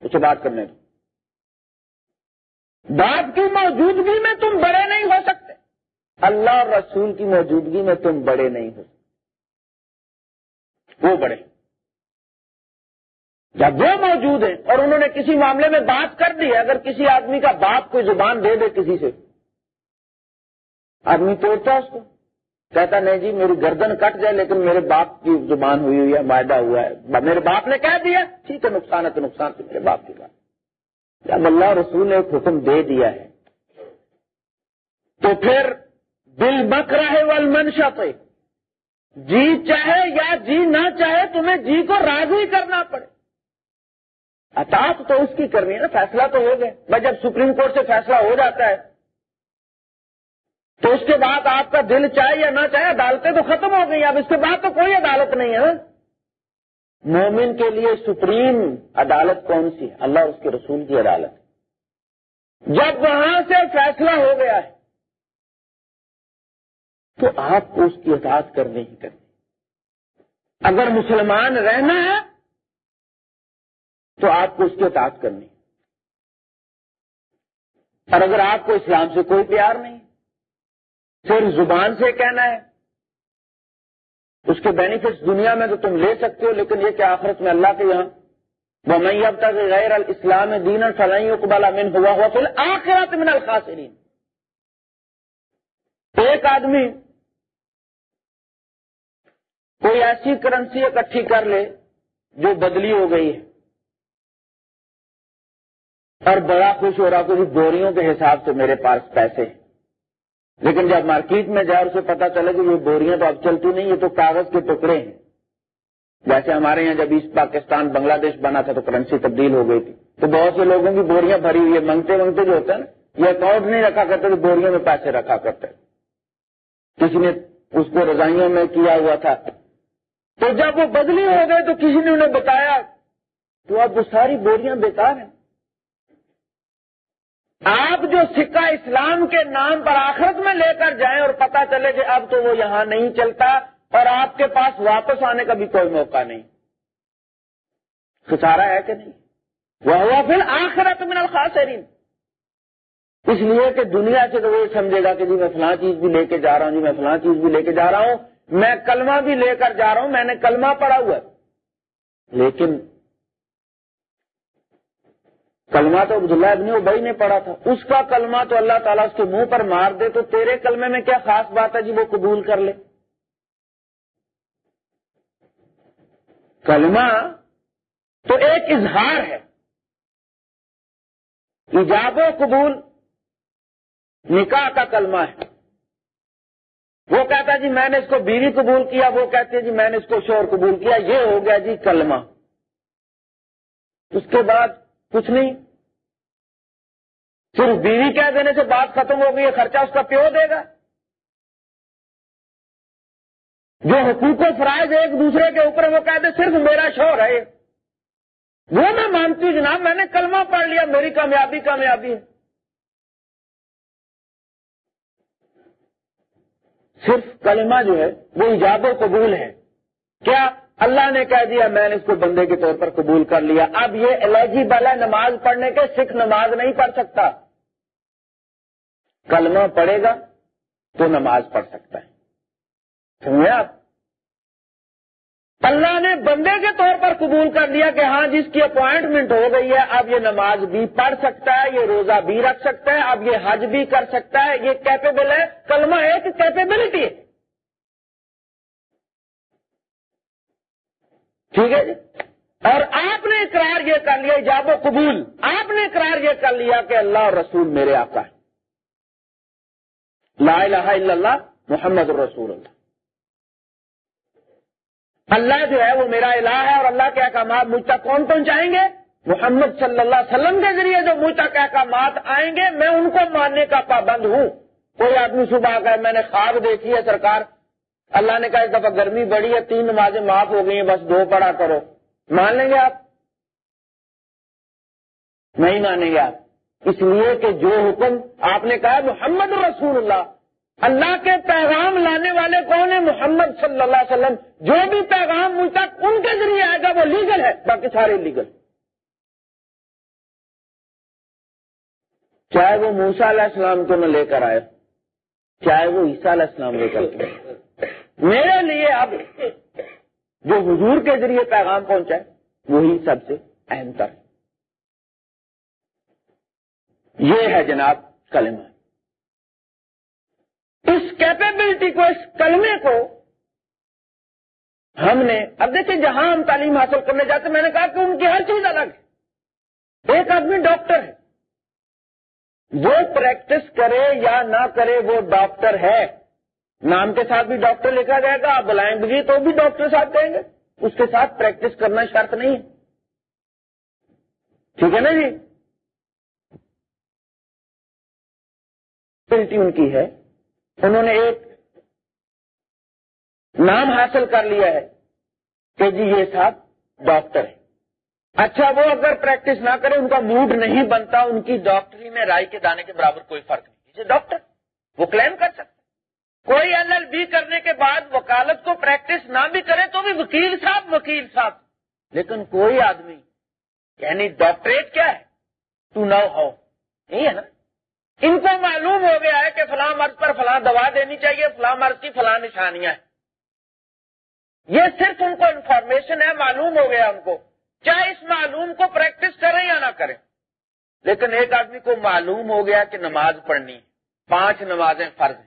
اسے بات کرنے دو۔ باپ کی موجودگی میں تم بڑے نہیں ہو سکتے۔ اللہ اور رسول کی موجودگی میں تم بڑے نہیں ہو سکتے۔ وہ بڑے۔ جب وہ موجود ہیں اور انہوں نے کسی معاملے میں بات کر دی ہے، اگر کسی آدمی کا باپ کوئی زبان دے دے کسی سے۔ آدمی توڑتا اس کو۔ کہتا نہیں جی میری گردن کٹ جائے، لیکن میرے باپ کی زبان ہوئی ہوئی ہے، معاہدہ ہوا ہے۔ میرے باپ نے کہہ دیا، ٹھیک ہے، نقصان ہے تو نقصان تو میرے باپ کی بات۔ جب اللہ رسول نے ایک حکم دے دیا ہے، تو پھر دل بک رہے ول منشا پہ جی چاہے یا جی نہ چاہے، تمہیں جی کو راضی کرنا پڑے۔ اطاعت تو اس کی کرنی ہے نا، فیصلہ تو ہو گیا۔ بھائی جب سپریم کورٹ سے فیصلہ ہو جاتا ہے، تو اس کے بعد آپ کا دل چاہے یا نہ چاہے، عدالتیں تو ختم ہو گئی۔ اب اس کے بعد تو کوئی عدالت نہیں ہے۔ مومن کے لیے سپریم عدالت کون سی ہے؟ اللہ اور اس کے رسول کی عدالت۔ جب وہاں سے فیصلہ ہو گیا ہے، تو آپ کو اس کی اطاعت کرنی ہی کرنی۔ اگر مسلمان رہنا ہے تو آپ کو اس کی اطاعت کرنی اور اگر آپ کو اسلام سے کوئی پیار نہیں صرف زبان سے کہنا ہے۔ اس کے بینیفٹس دنیا میں تو تم لے سکتے ہو، لیکن یہ کہ آخرت میں اللہ کے یہاں۔ وہ میں اب تک غیر الاسلام دین فلائی اقبال امن ہوا ہوا پھر آخرت من الخاصرین ایک آدمی کوئی ایسی کرنسی اکٹھی کر لے جو بدلی ہو گئی ہے۔ اور بڑا خوش ہو رہا کہ بوریوں کے حساب سے میرے پاس پیسے ہیں۔ لیکن جب مارکیٹ میں جائے اسے پتا چلے کہ یہ بوریاں تو اب چلتی نہیں، یہ تو کاغذ کے ٹکڑے ہیں۔ جیسے ہمارے یہاں جب ایسٹ پاکستان، بنگلہ دیش بنا تھا تو کرنسی تبدیل ہو گئی تھی۔ تو بہت سے لوگوں کی بوریاں بھری ہوئی ہے منگتے منگتے جو ہوتا ہے نا، یہ اکاؤنٹ نہیں رکھا کرتے تو بوریوں میں پیسے رکھا کرتے۔ کسی نے اس کو رضائیوں میں کیا ہوا تھا۔ تو جب وہ بدلی ہو گئے تو کسی نے انہیں بتایا تو اب وہ ساری بوریاں بیکار ہیں۔ آپ جو سکہ اسلام کے نام پر آخرت میں لے کر جائیں اور پتا چلے کہ اب تو وہ یہاں نہیں چلتا اور آپ کے پاس واپس آنے کا بھی کوئی موقع نہیں۔ خسارا ہے کہ نہیں؟ وہ ہوا پھر آخرت من الخاسرین۔ اس لیے کہ دنیا سے تو وہ سمجھے گا کہ جی میں فلاں چیز بھی لے کے جا رہا ہوں جی میں فلاں چیز بھی لے کے جا رہا ہوں، میں کلمہ بھی لے کر جا رہا ہوں، میں نے کلمہ پڑھا ہوا لیکن کلمہ تو عبداللہ ابن ابئی نے پڑھا تھا۔ اس کا کلمہ تو اللہ تعالیٰ اس کے منہ پر مار دے تو تیرے کلمے میں کیا خاص بات ہے؟ جی وہ قبول کر لے۔ کلمہ تو ایک اظہار ہے۔ ایجاب و قبول نکاح کا کلمہ ہے۔ وہ کہتا جی میں نے اس کو بیوی قبول کیا، وہ کہتے جی میں نے اس کو شور قبول کیا، یہ ہو گیا جی کلمہ۔ اس کے بعد کچھ نہیں۔ صرف بیوی کہہ دینے سے بات ختم ہو گئی ہے، خرچہ اس کا پیو دے گا۔ جو حقوق و فرائض ایک دوسرے کے اوپر وہ کہتے صرف میرا شور ہے۔ وہ میں مانتی ہوں جناب، میں نے کلمہ پڑھ لیا، میری کامیابی کامیابی ہے۔ صرف کلمہ جو ہے، وہ ایجاب و قبول ہے۔ کیا اللہ نے کہہ دیا، میں نے اس کو بندے کے طور پر قبول کر لیا۔ اب یہ ایلیجیبل ہے نماز پڑھنے کے سکھ نماز نہیں پڑھ سکتا۔ کلمہ پڑھے گا تو نماز پڑھ سکتا ہے۔ سمجھے آپ؟ اللہ نے بندے کے طور پر قبول کر دیا کہ ہاں جس کی اپوائنٹمنٹ ہو گئی ہے، اب یہ نماز بھی پڑھ سکتا ہے، یہ روزہ بھی رکھ سکتا ہے، اب یہ حج بھی کر سکتا ہے، یہ کیپیبل ہے۔ کلمہ ایک کیپیبلٹی ہے۔ ٹھیک ہے جی؟ اور آپ نے اقرار یہ کر لیا جاب و قبول، آپ نے اقرار یہ کر لیا کہ اللہ اور رسول میرے آقا ہے لا الہ الا اللہ، محمد الرسول اللہ۔ اللہ جو ہے وہ میرا الہ ہے اور اللہ کے احکامات مجھ تک کون پہنچائیں گے؟ محمد صلی اللہ علیہ وسلم کے ذریعے جو مجھ تک احکامات آئیں گے، میں ان کو ماننے کا پابند ہوں۔ کوئی آدمی صبح کا میں نے خواب دیکھی ہے سرکار اللہ نے کہا اس دفعہ گرمی بڑی ہے، تین نمازیں معاف ہو گئی ہیں، بس دو پڑا کرو۔ مان لیں گے آپ؟ نہیں مانیں گے آپ۔ اس لیے کہ جو حکم آپ نے کہا محمد رسول اللہ اللہ کے پیغام لانے والے کون ہیں؟ محمد صلی اللہ علیہ وسلم۔ جو بھی پیغام مجھ تک ان کے ذریعے آئے گا، وہ لیگل ہے، باقی سارے لیگل۔ چاہے وہ موسا علیہ السلام کو نہ لے کر آئے چاہے وہ عیسیٰ علیہ السلام لے کر کے میرے لیے اب جو حضور کے ذریعے پیغام پہنچا ہے، وہی سب سے اہم تر۔ یہ ہے جناب کلمہ۔ اس کیپیبلٹی کو، اس کلمے کو ہم نے، اب دیکھیں جہاں ہم تعلیم حاصل کرنے جاتے میں نے کہا کہ ان کی ہر چیز الگ ہے۔ ایک آدمی ڈاکٹر ہے۔ وہ پریکٹس کرے یا نہ کرے وہ ڈاکٹر ہے۔ نام کے ساتھ بھی ڈاکٹر لکھا جائے گا آپ بلائیں بھی تو بھی ڈاکٹر صاحب کہیں گے۔ اس کے ساتھ پریکٹس کرنا شرط نہیں ہے۔ ٹھیک ہے نا جی؟ ان کی ہے۔ انہوں نے ایک نام حاصل کر لیا ہے کہ جی یہ صاحب ڈاکٹر ہے۔ اچھا وہ اگر پریکٹس نہ کرے، ان کا موڈ نہیں بنتا، ان کی ڈاکٹری میں رائے کے دانے کے برابر کوئی فرق نہیں۔ ڈاکٹر وہ کلیم کر سکتے کوئی ایل ایل بی کرنے کے بعد وکالت کو پریکٹس نہ بھی کرے تو بھی وکیل صاحب وکیل صاحب۔ لیکن کوئی آدمی یعنی ڈاکٹریٹ کیا ہے؟ ٹو نو ہاؤ نہیں ہے نا؟ ان کو معلوم ہو گیا ہے کہ فلاں مرض پر فلاں دوا دینی چاہیے، فلاں مرض کی فلاں نشانیاں ہیں۔ یہ صرف ان کو انفارمیشن ہے، معلوم ہو گیا ان کو۔ چاہے اس معلوم کو پریکٹس کریں یا نہ کریں۔ لیکن ایک آدمی کو معلوم ہو گیا کہ نماز پڑھنی، پانچ نمازیں فرض ہیں۔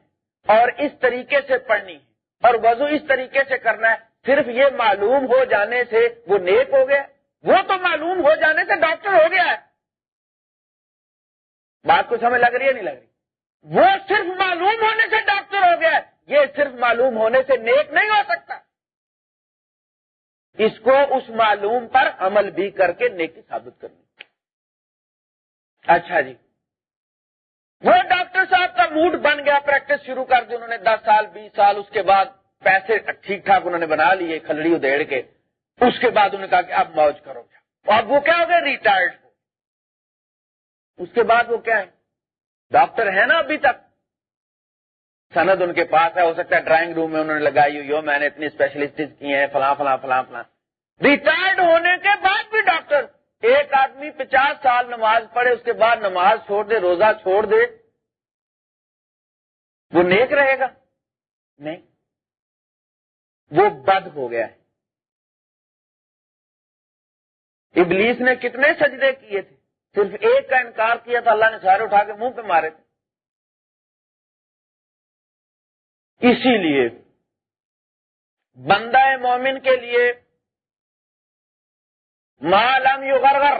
اور اس طریقے سے پڑھنی ہے۔ اور وضو اس طریقے سے کرنا ہے، صرف یہ معلوم ہو جانے سے وہ نیک ہو گیا۔ وہ تو معلوم ہو جانے سے ڈاکٹر ہو گیا ہے۔ بات کو سمجھ لگ رہی ہے نہیں لگ رہی؟ وہ صرف معلوم ہونے سے ڈاکٹر ہو گیا ہے۔ یہ صرف معلوم ہونے سے نیک نہیں ہو سکتا۔ اس کو اس معلوم پر عمل بھی کر کے نیکی ثابت کرنی۔ اچھا جی۔ وہ ڈاکٹر صاحب کا موڈ بن گیا پریکٹس شروع کر دی، انہوں نے دس سال، بیس سال، اس کے بعد پیسے ٹھیک ٹھاک انہوں نے بنا لیے، کھلڑی ادھیڑ کے۔ اس کے بعد انہوں نے کہا کہ اب موج کرو۔ گے اب وہ کیا ہو گیا ریٹائرڈ اس کے بعد وہ کیا ہے؟ ڈاکٹر ہے نا ابھی تک۔ سند ان کے پاس ہے، ہو سکتا ہے ڈرائنگ روم میں انہوں نے لگائی ہوئی ہو، میں نے اتنی اسپیشلسٹ کی ہیں، فلاں فلاں فلاں فلاں۔ ریٹائرڈ ہونے کے بعد بھی ڈاکٹر ایک آدمی پچاس سال نماز پڑھے، اس کے بعد نماز چھوڑ دے، روزہ چھوڑ دے، وہ نیک رہے گا؟ نہیں۔ وہ بد ہو گیا ہے۔ ابلیس نے کتنے سجدے کیے تھے؟ صرف ایک کا انکار کیا تھا اللہ نے سارے اٹھا کے منہ پہ مارے تھے۔ اسی لیے بندہ مومن کے لیے معلوم یو گرگر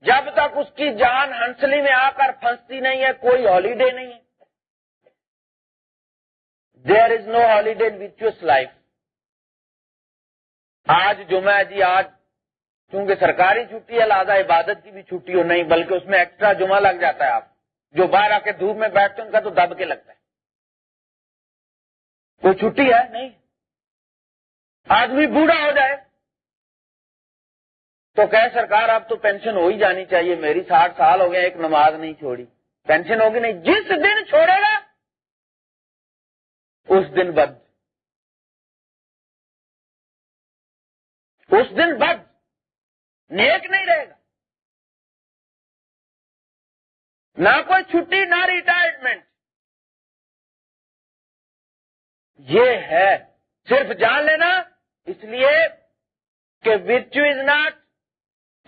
جب تک اس کی جان ہنسلی میں آ کر پھنستی نہیں ہے، کوئی ہالیڈے نہیں ہے۔ دیر از نو ہالیڈے وچ لائف آج جمعہ جی آج کیونکہ سرکاری چھٹی ہے، لہٰذا عبادت کی بھی چھٹی ہو نہیں، بلکہ اس میں ایکسٹرا جمعہ لگ جاتا ہے۔ آپ جو باہر آ کے دھوپ میں بیٹھتے ہیں، ان کا تو دب کے لگتا ہے۔ کوئی چھٹی ہے؟ نہیں۔ آدمی بوڑھا ہو جائے۔ تو کہ سرکار، اب تو پینشن ہو ہی جانی چاہیے، میری ساٹھ سال ہو گیا ایک نماز نہیں چھوڑی۔ پینشن ہوگی نہیں، جس دن چھوڑے گا، اس دن بد۔ اس دن بد۔ نیک نہیں رہے گا۔ نہ کوئی چھٹی، نہ ریٹائرمنٹ یہ ہے۔ صرف جان لینا، اس لیے کہ virtue is not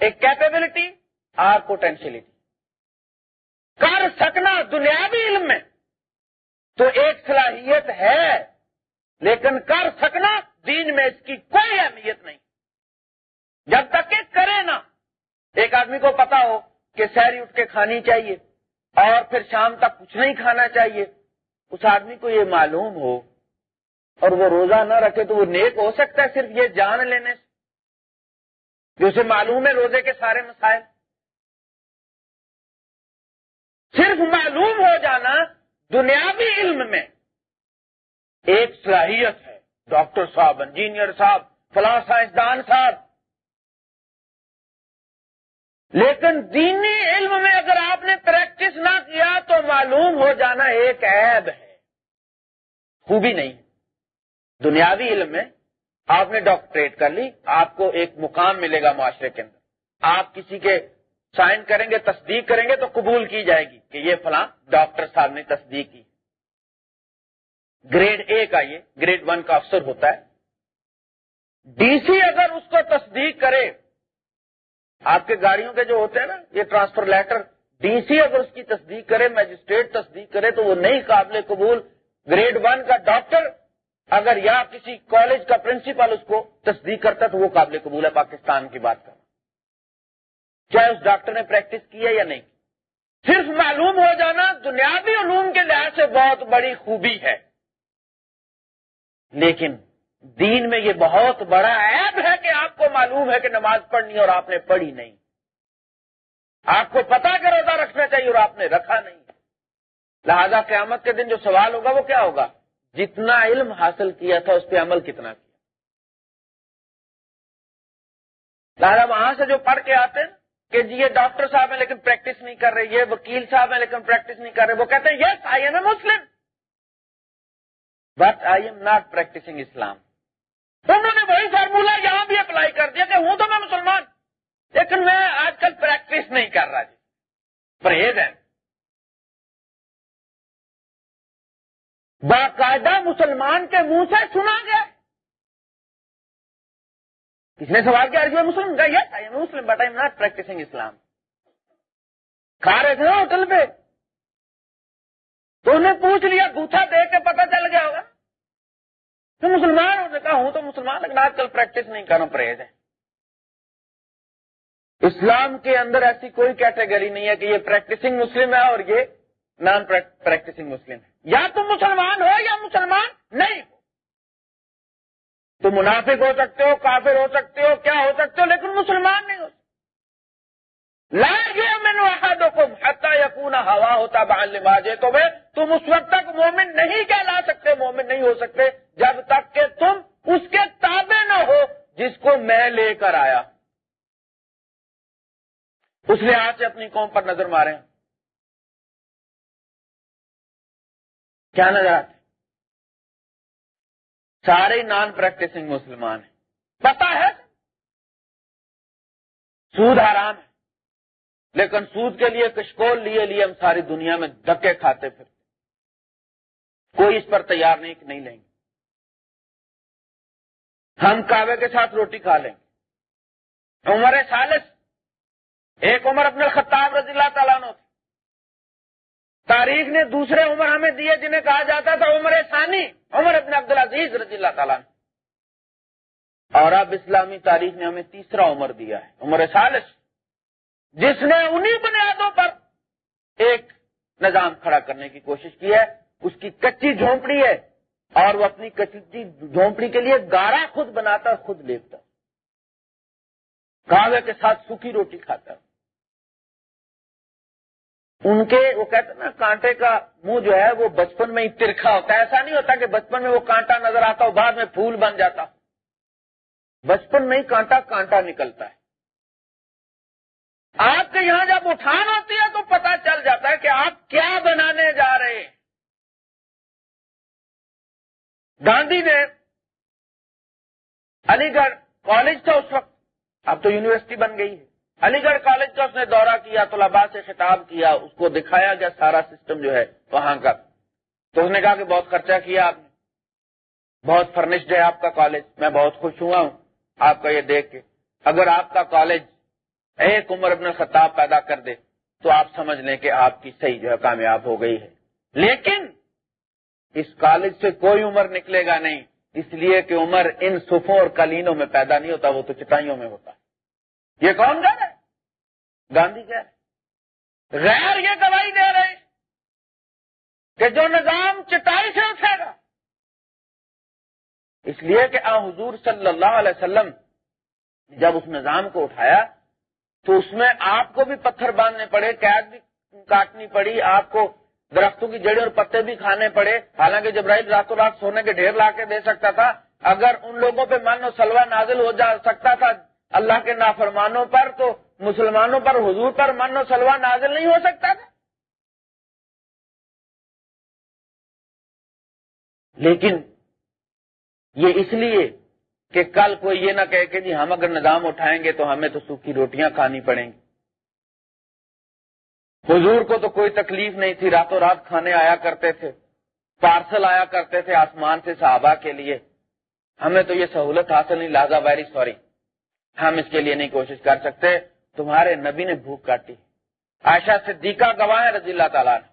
a capability or potentiality کر سکنا دنیاوی علم میں تو ایک صلاحیت ہے، لیکن کر سکنا دین میں اس کی کوئی اہمیت نہیں۔ جب تک کہ کرے نا، ایک آدمی کو پتا ہو کہ سیری اٹھ کے کھانی چاہیے اور پھر شام تک کچھ نہیں کھانا چاہیے، اس آدمی کو یہ معلوم ہو اور وہ روزہ نہ رکھے تو وہ نیک ہو سکتا ہے، صرف یہ جان لینے سے۔ جو اسے معلوم ہے روزے کے سارے مسائل۔ صرف معلوم ہو جانا دنیاوی علم میں۔ ایک صلاحیت ہے، ڈاکٹر صاحب، انجینئر صاحب، فلاں سائنسدان صاحب۔ لیکن دینی علم میں اگر آپ نے پریکٹس نہ کیا تو معلوم ہو جانا ایک عیب ہے۔ خوبی نہیں۔ دنیاوی علم میں آپ نے ڈاکٹریٹ کر لی، آپ کو ایک مقام ملے گا معاشرے کے اندر۔ آپ کسی کے سائن کریں گے، تصدیق کریں گے تو قبول کی جائے گی کہ یہ فلاں ڈاکٹر صاحب نے تصدیق کی۔ گریڈ اے کا یہ، گریڈ ون کا افسر ہوتا ہے۔ ڈی سی اگر اس کو تصدیق کرے، آپ کے گاڑیوں کے جو ہوتے ہیں نا، یہ ٹرانسفر لیٹر، ڈی سی اگر اس کی تصدیق کرے، مجسٹریٹ تصدیق کرے، تو وہ نہیں قابل قبول گریڈ ون کا ڈاکٹر اگر یا کسی کالج کا پرنسپل اس کو تصدیق کرتا تو وہ قابل قبول ہے پاکستان کی بات کرنا چاہے اس ڈاکٹر نے پریکٹس کی ہے یا نہیں۔ صرف معلوم ہو جانا دنیاوی علوم کے لحاظ سے بہت بڑی خوبی ہے۔ لیکن دین میں یہ بہت بڑا عیب ہے کہ آپ کو معلوم ہے کہ نماز پڑھنی اور آپ نے پڑھی نہیں۔ آپ کو پتا کہ روزہ رکھنا چاہیے اور آپ نے رکھا نہیں۔ لہذا قیامت کے دن جو سوال ہوگا وہ کیا ہوگا؟ جتنا علم حاصل کیا تھا اس پہ عمل کتنا کیا۔ لہذا وہاں سے جو پڑھ کے آتے ہیں کہ جی یہ ڈاکٹر صاحب ہیں لیکن پریکٹس نہیں کر رہے، یہ وکیل صاحب ہیں لیکن پریکٹس نہیں کر رہے، وہ کہتے ہیں yes I am a Muslim but I am not practising Islam انہوں نے وہی فارمولا یہاں بھی اپلائی کر دیا کہ ہوں تو میں مسلمان، لیکن میں آج کل پریکٹس نہیں کر رہا جی۔ پرہیز ہے باقاعدہ مسلمان کے منہ سے سنا گیا۔ کس نے سوال کیا میں مسلم کا yes I Muslim but I am not practising Islam کھا رہے تھے نا ہوٹل پہ۔ تو انہیں پوچھ لیا بوٹا دیکھ کے پتہ چل گیا ہوگا۔ تو مسلمان نے کہا، ہوں تو مسلمان، لیکن آج کل پریکٹس نہیں کروں پرہیز ہے۔ اسلام کے اندر ایسی کوئی کیٹیگری نہیں ہے کہ یہ پریکٹسنگ مسلم ہے اور یہ نان پریکٹسنگ مسلم ہے۔ یا تم مسلمان ہو یا مسلمان نہیں ہو۔ تو منافق ہو سکتے ہو، کافر ہو سکتے ہو، کیا ہو سکتے ہو، لیکن مسلمان نہیں ہو۔ سکتے لا گیا میں نے کو حتہ یقون ہوا ہوتا بال نمازے تو بھائی تم اس وقت تک مومن نہیں کہلا سکتے، مومن نہیں ہو سکتے جب تک کہ تم اس کے تابع نہ ہو جس کو میں لے کر آیا۔ اس لحاظ سے اپنی قوم پر نظر مارے کیا نظر آتے سارے نان پریکٹسنگ مسلمان ہیں۔ پتا ہے؟ سود حرام ہے۔ لیکن سود کے لیے کشکول لیے لیے ہم ساری دنیا میں دھکے کھاتے پھر کوئی اس پر تیار نہیں کہ نہیں لیں گے۔ ہم کعبے کے ساتھ روٹی کھا لیں گے۔ عمر سالس، ایک عمر اپنے خطاب رضی اللہ تعالیٰ نے تاریخ نے دوسرے عمر ہمیں دیے جنہیں کہا جاتا تھا عمر ثانی، عمر ابن عبد العزیز رضی اللہ تعالیٰ نے اور اب اسلامی تاریخ نے ہمیں تیسرا عمر دیا ہے، عمر سالس جس نے انہی بنیادوں پر ایک نظام کھڑا کرنے کی کوشش کی ہے۔ اس کی کچی جھونپڑی ہے اور وہ اپنی کچی جھونپڑی کے لیے گارا خود بناتا خود لیپتا۔ کاغذ کے ساتھ سوکھی روٹی کھاتا۔ ان کے وہ کہتے ہیں نا کانٹے کا منہ جو ہے وہ بچپن میں ہی ترکھا ہوتا ہے۔ ایسا نہیں ہوتا کہ بچپن میں وہ کانٹا نظر آتا ہو بعد میں پھول بن جاتا۔ بچپن میں ہی کانٹا کانٹا نکلتا ہے۔ آپ کے یہاں جب اٹھان ہوتی ہے تو پتا چل جاتا ہے کہ آپ کیا بنانے جا رہے ہیں۔ گاندھی نے علی گڑھ کالج تھا اس وقت، اب تو یونیورسٹی بن گئی ہے۔ علی گڑھ کالج کا اس نے دورہ کیا، طلباء سے خطاب کیا، اس کو دکھایا گیا، سارا سسٹم جو ہے وہاں کا۔ تو اس نے کہا کہ بہت خرچہ کیا آپ نے۔ بہت فرنشڈ ہے آپ کا کالج۔ میں بہت خوش ہوا ہوں آپ کا یہ دیکھ کے۔ اگر آپ کا کالج ایک عمر اپنا خطاب پیدا کر دے، تو آپ سمجھ لیں کہ آپ کی صحیح جو ہے کامیاب ہو گئی ہے۔ لیکن اس کالج سے کوئی عمر نکلے گا نہیں۔ اس لیے کہ عمر ان صفوں اور کلینوں میں پیدا نہیں ہوتا، وہ تو چٹائیوں میں ہوتا۔ یہ کون کہہ رہا ہے گاندھی کہہ رہے غیر یہ گواہی دے رہے کہ جو نظام چٹائی سے اٹھے گا، اس لیے کہ آ حضور صلی اللہ علیہ وسلم جب اس نظام کو اٹھایا تو اس میں آپ کو بھی پتھر باندھنے پڑے، قید بھی کاٹنی پڑی، آپ کو درختوں کی جڑیں اور پتے بھی کھانے پڑے۔ حالانکہ جبرائیل راتوں رات سونے کے ڈھیر لا کے دے سکتا تھا، اگر ان لوگوں پہ من و سلوا نازل ہو جا سکتا تھا اللہ کے نافرمانوں پر تو مسلمانوں پر حضور پر من و سلوا نازل نہیں ہو سکتا تھا۔ لیکن یہ اس لیے کہ کل کوئی یہ نہ کہے کہ جی ہم اگر نظام اٹھائیں گے تو ہمیں تو سوکھی روٹیاں کھانی پڑیں گی۔ حضور کو تو کوئی تکلیف نہیں تھی، راتوں رات کھانے آیا کرتے تھے، پارسل آیا کرتے تھے آسمان سے صحابہ کے لیے۔ ہمیں تو یہ سہولت حاصل نہیں لازا ویری سوری۔ ہم اس کے لیے نہیں کوشش کر سکتے، تمہارے نبی نے بھوک کاٹی۔ عائشہ صدیقہ گواہ رضی اللہ تعالیٰ نے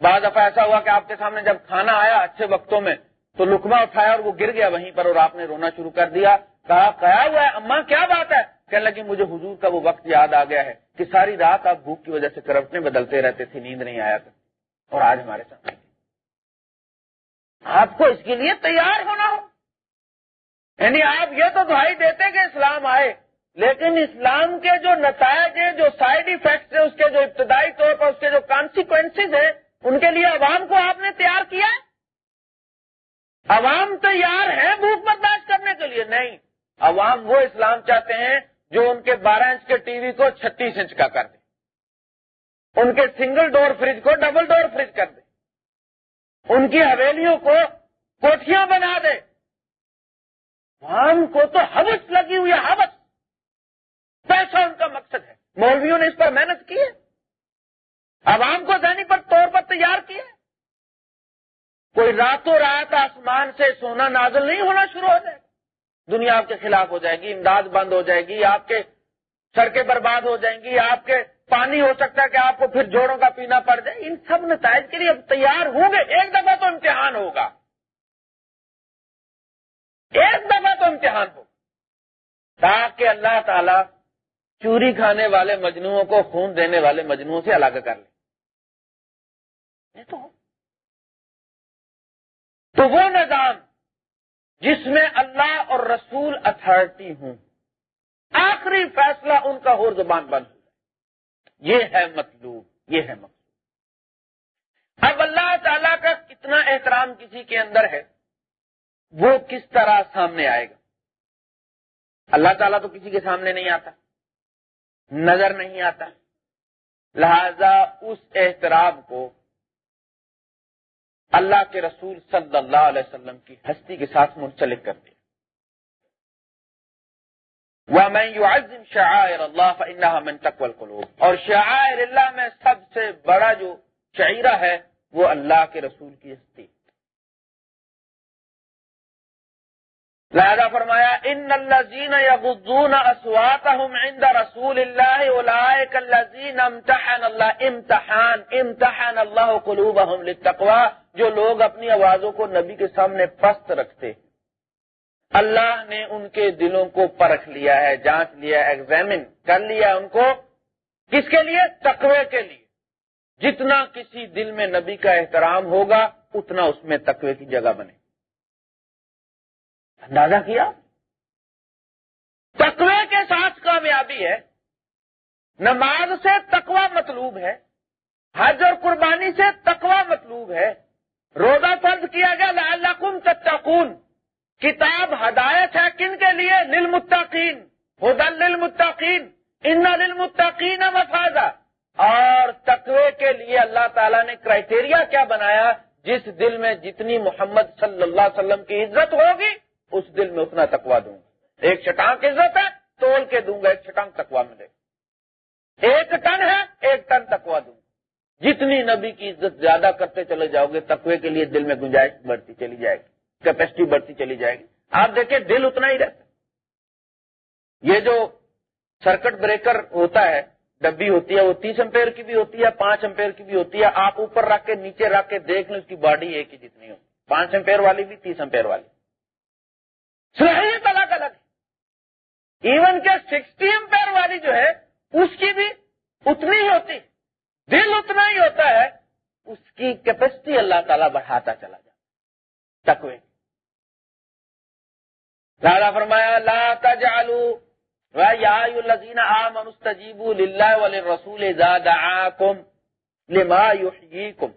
بعض دفعہ ایسا ہوا کہ آپ کے سامنے جب کھانا آیا اچھے وقتوں میں، تو لکما اٹھایا اور وہ گر گیا وہیں پر اور آپ نے رونا شروع کر دیا۔ کہا کہا ہوا ہے اماں، کیا بات ہے؟ کہنے لگی، مجھے حضور کا وہ وقت یاد آ گیا ہے کہ ساری رات آپ بھوک کی وجہ سے کروٹنے بدلتے رہتے تھے، نیند نہیں آیا کرتی اور آج ہمارے سامنے۔ آپ کو اس کے لیے تیار ہونا ہو یعنی آپ یہ تو دہائی دیتے کہ اسلام آئے، لیکن اسلام کے جو نتائج ہیں، جو سائڈ ایفیکٹس ہیں، اس کے جو ابتدائی طور پر، اس کے جو کانسیکوینسز ہیں، ان کے لیے عوام کو آپ نے تیار کیا عوام تیار ہے بھوک برداشت کرنے کے لیے؟ نہیں، عوام وہ اسلام چاہتے ہیں جو ان کے بارہ انچ کے ٹی وی کو چھتیس انچ کا کر دے، ان کے سنگل ڈور فریج کو ڈبل ڈور فریج کر دے، ان کی حویلیوں کو کوٹیاں بنا دے عوام کو تو حوث لگی ہوئی ہے حوث پیسہ ان کا مقصد ہے۔ مولویوں نے اس پر محنت کی ہے۔ عوام کو ذہنی پر طور پر تیار کیا کوئی راتوں رات آسمان سے سونا نازل نہیں ہونا شروع ہو جائے گا۔ دنیا آپ کے خلاف ہو جائے گی، امداد بند ہو جائے گی، آپ کے سڑکیں برباد ہو جائیں گی، آپ کے پانی ہو سکتا ہے کہ آپ کو پھر جوڑوں کا پینا پڑ جائے۔ ان سب نتائج کے لیے اب تیار ہوں گے۔ ایک دفعہ تو امتحان ہوگا۔ ایک دفعہ تو امتحان ہوگا تاکہ اللہ تعالی چوری کھانے والے مجنوؤں کو خون دینے والے مجنوؤں سے الگ کر لیں تو تو وہ نظام جس میں اللہ اور رسول اتھارٹی ہوں۔ آخری فیصلہ ان کا ہو زبان بند ہو یہ ہے مطلوب، یہ ہے مطلوب اب اللہ تعالی کا کتنا احترام کسی کے اندر ہے؟ وہ کس طرح سامنے آئے گا؟ اللہ تعالیٰ تو کسی کے سامنے نہیں آتا، نظر نہیں آتا۔ لہذا اس احترام کو اللہ کے رسول صلی اللہ علیہ وسلم کی ہستی کے ساتھ منسلک کر دیا۔ وہ اللہ من اور شاعر اللہ میں سب سے بڑا جو شعرہ ہے، وہ اللہ کے رسول کی ہستی۔ لہذا فرمایا، ان الذين يغضون اصواتهم عند رسول الله اولئك الذين امتحن الله امتحان امتحان الله قلوبهم للتقوى جو لوگ اپنی آوازوں کو نبی کے سامنے پست رکھتے۔ اللہ نے ان کے دلوں کو پرکھ لیا ہے، جانچ لیا ایگزامن کر لیا ان کو۔ کس کے لیے؟ تقوی کے لیے۔ جتنا کسی دل میں نبی کا احترام ہوگا، اتنا اس میں تقوی کی جگہ بنے۔ اندازہ کیا؟ تقوی کے ساتھ کامیابی ہے، نماز سے تقوی مطلوب ہے، حج اور قربانی سے تقوی مطلوب ہے، روزہ فرض کیا گیا، لعلکم تتقون، کتاب ہدایت ہے کن کے لیے؟ للمتقین ہدل للمتقین، ان للمتقین مفازا۔ اور تقوی کے لیے اللہ تعالیٰ نے کرائٹیریا کیا بنایا، جس دل میں جتنی محمد صلی اللہ علیہ وسلم کی عزت ہوگی اس دل میں اتنا تکوا دوں۔ گا ایک چٹانک عزت ہے، تول کے دوں گا، ایک چٹانک تکوا ملے۔ گا ایک ٹن ہے، ایک ٹن تکوا دوں۔ گا جتنی نبی کی عزت زیادہ کرتے چلے جاؤ گے، تقوی کے لیے دل میں گنجائش بڑھتی چلی جائے گی، کیپیسٹی بڑھتی چلی جائے گی۔ آپ دیکھیں، دل اتنا ہی رہتا یہ جو سرکٹ بریکر ہوتا ہے، ڈبی ہوتی ہے، وہ تیس امپیئر کی بھی ہوتی ہے، پانچ امپیئر کی بھی ہوتی ہے۔ آپ اوپر رکھ کے، نیچے رکھ کے دیکھ لیں، اس کی باڈی ایک ہی جتنی ہو۔ پانچ امپیئر والی بھی، تیس امپیئر والی۔ صلاحیت الگ الگ ہے۔ ایون کے سکسٹی امپیئر والی جو ہے، اس کی بھی اتنی ہی ہوتی۔ دل اتنا ہی ہوتا ہے، اس کی کیپیسٹی اللہ تعالیٰ بڑھاتا چلا جاتا۔ تکوے لالا فرمایا، لا تجعلوا، یا الذین آمنوا استجیبوا للہ وللرسول اذا دعاکم لما یحییکم۔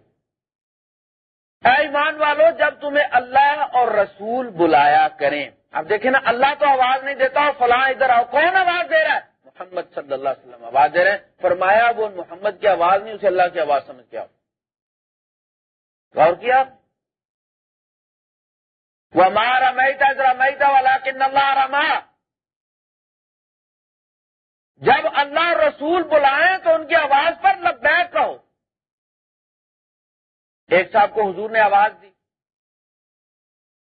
اے ایمان والو، جب تمہیں اللہ اور رسول بلایا کریں اب دیکھیں نا، اللہ تو آواز نہیں دیتا فلاں ادھر آؤ، کون آواز دے رہا ہے؟ محمد صلی اللہ علیہ وسلم آواز دے رہے ہیں۔ فرمایا وہ محمد کی آواز نہیں، اسے اللہ کی آواز سمجھ کے آؤ۔ غور کیا؟ وہ ہمارا میتا ذرا میتا والا کن اللہ رما جب اللہ رسول بلائیں تو ان کی آواز پر لبیک کہو۔ ایک صاحب کو حضور نے آواز دی۔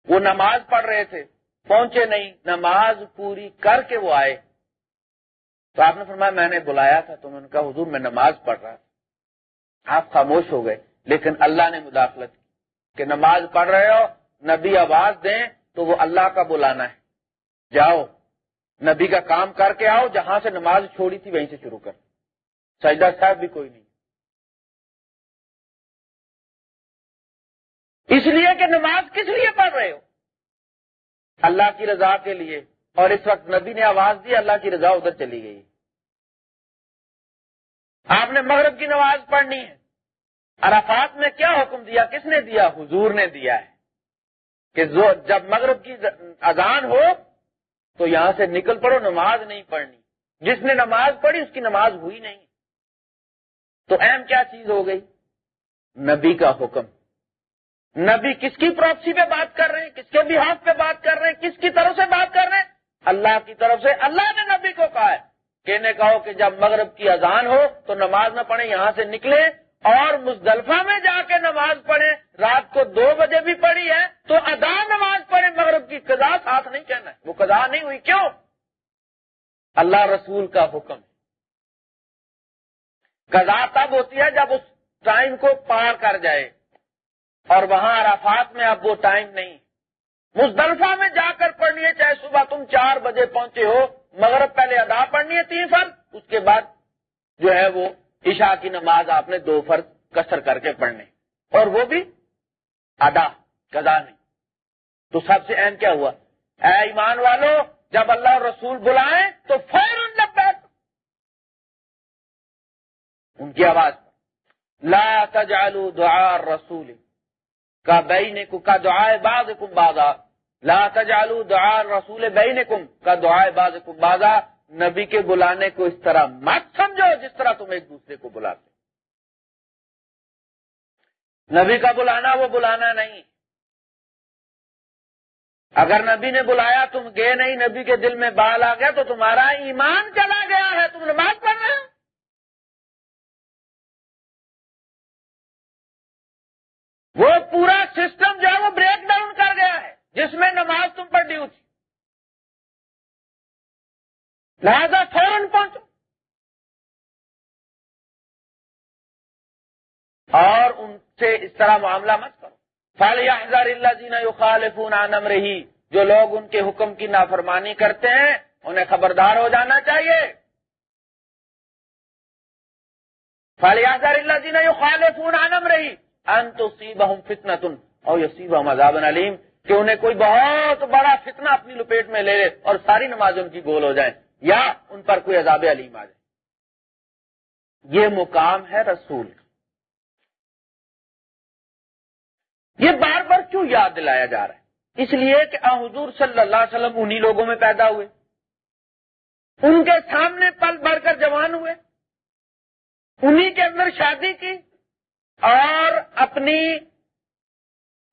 وہ نماز پڑھ رہے تھے۔ پہنچے نہیں، نماز پوری کر کے وہ آئے۔ تو آپ نے فرمایا، میں نے بلایا تھا، تو میں نے کہا، حضور میں نماز پڑھ رہا تھا۔ آپ خاموش ہو گئے، لیکن اللہ نے مداخلت کی کہ نماز پڑھ رہے ہو، نبی آواز دیں تو وہ اللہ کا بلانا ہے۔ جاؤ، نبی کا کام کر کے آؤ، جہاں سے نماز چھوڑی تھی، وہیں سے شروع کر سجدہ صاحب بھی کوئی نہیں۔ اس لیے کہ نماز کس لیے پڑھ رہے ہو؟ اللہ کی رضا کے لیے اور اس وقت نبی نے آواز دی، اللہ کی رضا ادھر چلی گئی۔ آپ نے مغرب کی نماز پڑھنی ہے۔ عرفات نے کیا حکم دیا؟ کس نے دیا؟ حضور نے دیا ہے۔ کہ جب مغرب کی اذان ہو، تو یہاں سے نکل پڑو، نماز نہیں پڑھنی۔ جس نے نماز پڑھی، اس کی نماز ہوئی نہیں۔ تو اہم کیا چیز ہو گئی؟ نبی کا حکم۔ نبی کس کی پراپسی پہ بات کر رہے ہیں؟ کس کے بحاف پہ بات کر رہے ہیں؟ کس کی طرف سے بات کر رہے ہیں؟ اللہ کی طرف سے اللہ نے نبی کو کہا ہے۔ کہنے کہو کہ جب مغرب کی اذان ہو تو نماز نہ پڑھیں، یہاں سے نکلے اور مزدلفہ میں جا کے نماز پڑھیں۔ رات کو دو بجے بھی پڑھی ہے تو ادا نماز پڑھیں۔ مغرب کی قضا ساتھ نہیں کہنا ہے۔ وہ قضا نہیں ہوئی، کیوں؟ اللہ رسول کا حکم۔ قضا تب ہوتی ہے جب اس ٹائم کو پار کر جائے۔ اور وہاں عرفات میں اب وہ ٹائم نہیں۔ مزدلفہ میں جا کر پڑھنی ہے، چاہے صبح تم چار بجے پہنچے ہو، مغرب پہلے ادا پڑھنی ہے تین فرض، اس کے بعد جو ہے وہ عشاء کی نماز آپ نے دو فرض کسر کر کے پڑھنے۔ اور وہ بھی ادا قضا نہیں۔ تو سب سے اہم کیا ہوا؟ اے ایمان والو، جب اللہ اور رسول بلائیں تو فوراً ان کی آواز۔ لا تجعلوا دعا رسول کا بین کا دعائے باز کم بازا لا تجعلوا دعا رسول بین کا دعائے باز کم بازا نبی کے بلانے کو اس طرح مت سمجھو جس طرح تم ایک دوسرے کو بلاتے۔ نبی کا بلانا وہ بلانا نہیں۔ اگر نبی نے بلایا تم گئے نہیں، نبی کے دل میں بال آ گیا تو تمہارا ایمان چلا گیا ہے، تم نماز پڑھ رہے وہ پورا سسٹم جو ہے وہ بریک ڈاؤن کر گیا ہے، جس میں نماز تم پر ڈیو تھی۔ لہذا فوراً پہنچو۔ اور ان سے اس طرح معاملہ مت کرو۔ فالیا ہزار اللہ جینا یو خالفون عالم رہی جو لوگ ان کے حکم کی نافرمانی کرتے ہیں، انہیں خبردار ہو جانا چاہیے۔ فالیا ہزار اللہ جینا یو خالفون عالم رہی ان تو سی فتنا تن اور یہ عذاب علیم کہ انہیں کوئی بہت بڑا فتنہ اپنی لپیٹ میں لے لے اور ساری نماز ان کی گول ہو جائے یا ان پر کوئی عذاب علیم آ جائے۔ یہ مقام ہے رسول یہ بار بار کیوں یاد دلایا جا رہا ہے؟ اس لیے کہ حضور صلی اللہ علیہ وسلم انہی لوگوں میں پیدا ہوئے۔ ان کے سامنے پل بھر کر جوان ہوئے۔ انہی کے اندر شادی کی۔ اور اپنی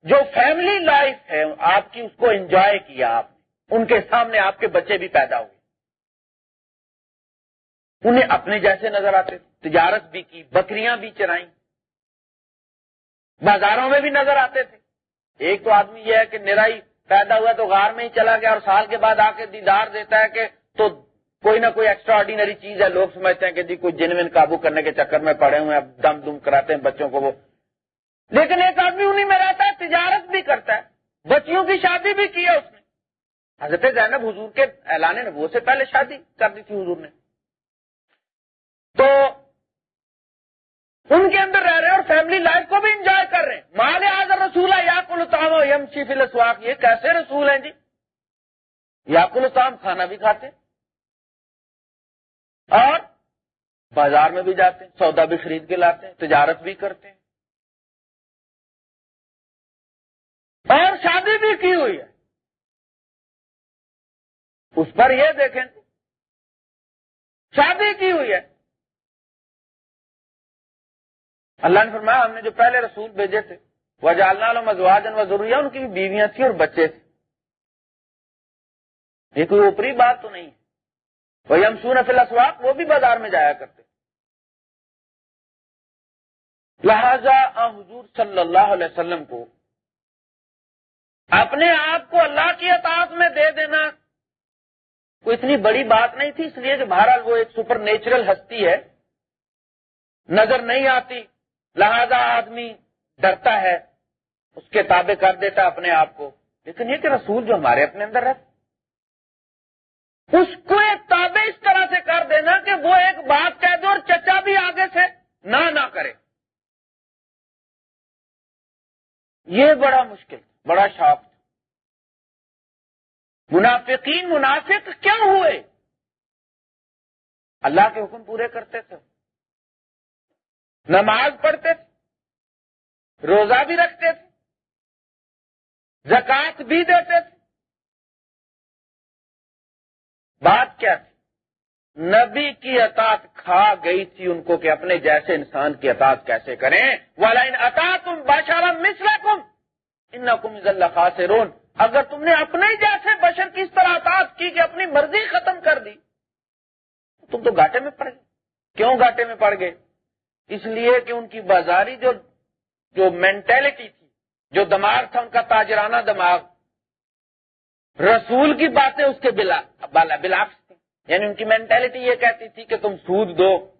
جو فیملی لائف ہے، آپ کی اس کو انجوائے کیا آپ نے۔ ان کے سامنے آپ کے بچے بھی پیدا ہوئے۔ انہیں اپنے جیسے نظر آتے۔ تجارت بھی کی، بکریاں بھی چرائیں۔ بازاروں میں بھی نظر آتے تھے۔ ایک تو آدمی یہ ہے کہ نرائی پیدا ہوا تو غار میں ہی چلا گیا اور سال کے بعد آ کے دیدار دیتا ہے کہ تو کوئی نہ کوئی ایکسٹرا آرڈینری چیز ہے، لوگ سمجھتے ہیں کہ جی کوئی جن جنوین قابو کرنے کے چکر میں پڑے ہوئے ہیں دم دم کراتے ہیں بچوں کو وہ۔ لیکن ایک آدمی انہیں میں رہتا ہے، تجارت بھی کرتا ہے، بچیوں کی شادی بھی کی ہے اس نے۔ حضرت زینب حضور کے اعلان وہ سے پہلے شادی کر دی تھی حضور نے۔ تو ان کے اندر رہ رہے ہیں اور فیملی لائف کو بھی انجوائے کر رہے ہیں۔ مال آزر رسول ہے یا کلطام یم شیف السواق یہ کیسے رسول ہیں جی؟ یا کلطام کھانا بھی کھاتے ہیں۔ اور بازار میں بھی جاتے ہیں، سودا بھی خرید کے لاتے ہیں، تجارت بھی کرتے ہیں۔ اور شادی بھی کی ہوئی ہے۔ اس پر یہ دیکھیں شادی کی ہوئی ہے۔ اللہ نے فرمایا، ہم نے جو پہلے رسول بھیجے تھے وہ جالنا لو مزواجن و ضروری ان کی بھی بیویاں تھیں اور بچے تھے۔ یہ کوئی اوپری بات تو نہیں ہے۔ وہی وہ یمسون فلاسواق وہ بھی بازار میں جایا کرتے لہذا حضور صلی اللہ علیہ وسلم کو اپنے آپ کو اللہ کی اطاعت میں دے دینا کوئی اتنی بڑی بات نہیں تھی، اس لیے کہ بہرحال وہ ایک سپر نیچرل ہستی ہے، نظر نہیں آتی۔ لہذا آدمی ڈرتا ہے، اس کے تابع کر دیتا اپنے آپ کو۔ لیکن یہ کہ رسول جو ہمارے اپنے اندر رہتے اس کو تابع اس طرح سے کر دینا کہ وہ ایک بات کہہ دے اور چچا بھی آگے سے نہ نہ کرے۔ یہ بڑا مشکل، بڑا شوق۔ منافقین منافق کیوں ہوئے؟ اللہ کے حکم پورے کرتے تھے۔ نماز پڑھتے تھے، روزہ بھی رکھتے تھے زکات بھی دیتے تھے۔ بات کیا تھی؟ نبی کی اطاط کھا گئی تھی ان کو کہ اپنے جیسے انسان کی اطاط کیسے کریں؟ والا ان اتا تم بادشاہ مسلا کم ان کم اگر تم نے اپنے جیسے بشر کی اس طرح اطاط کی کہ اپنی مرضی ختم کر دی، تم تو گاٹے میں پڑ گئے کیوں گاٹے میں پڑ گئے؟ اس لیے کہ ان کی بازاری جو جو مینٹلٹی تھی، جو دماغ تھا، ان کا تاجرانہ دماغ رسول کی باتیں اس کے بلا بلاکس تھی۔ یعنی ان کی مینٹلٹی یہ کہتی تھی کہ تم سود دو۔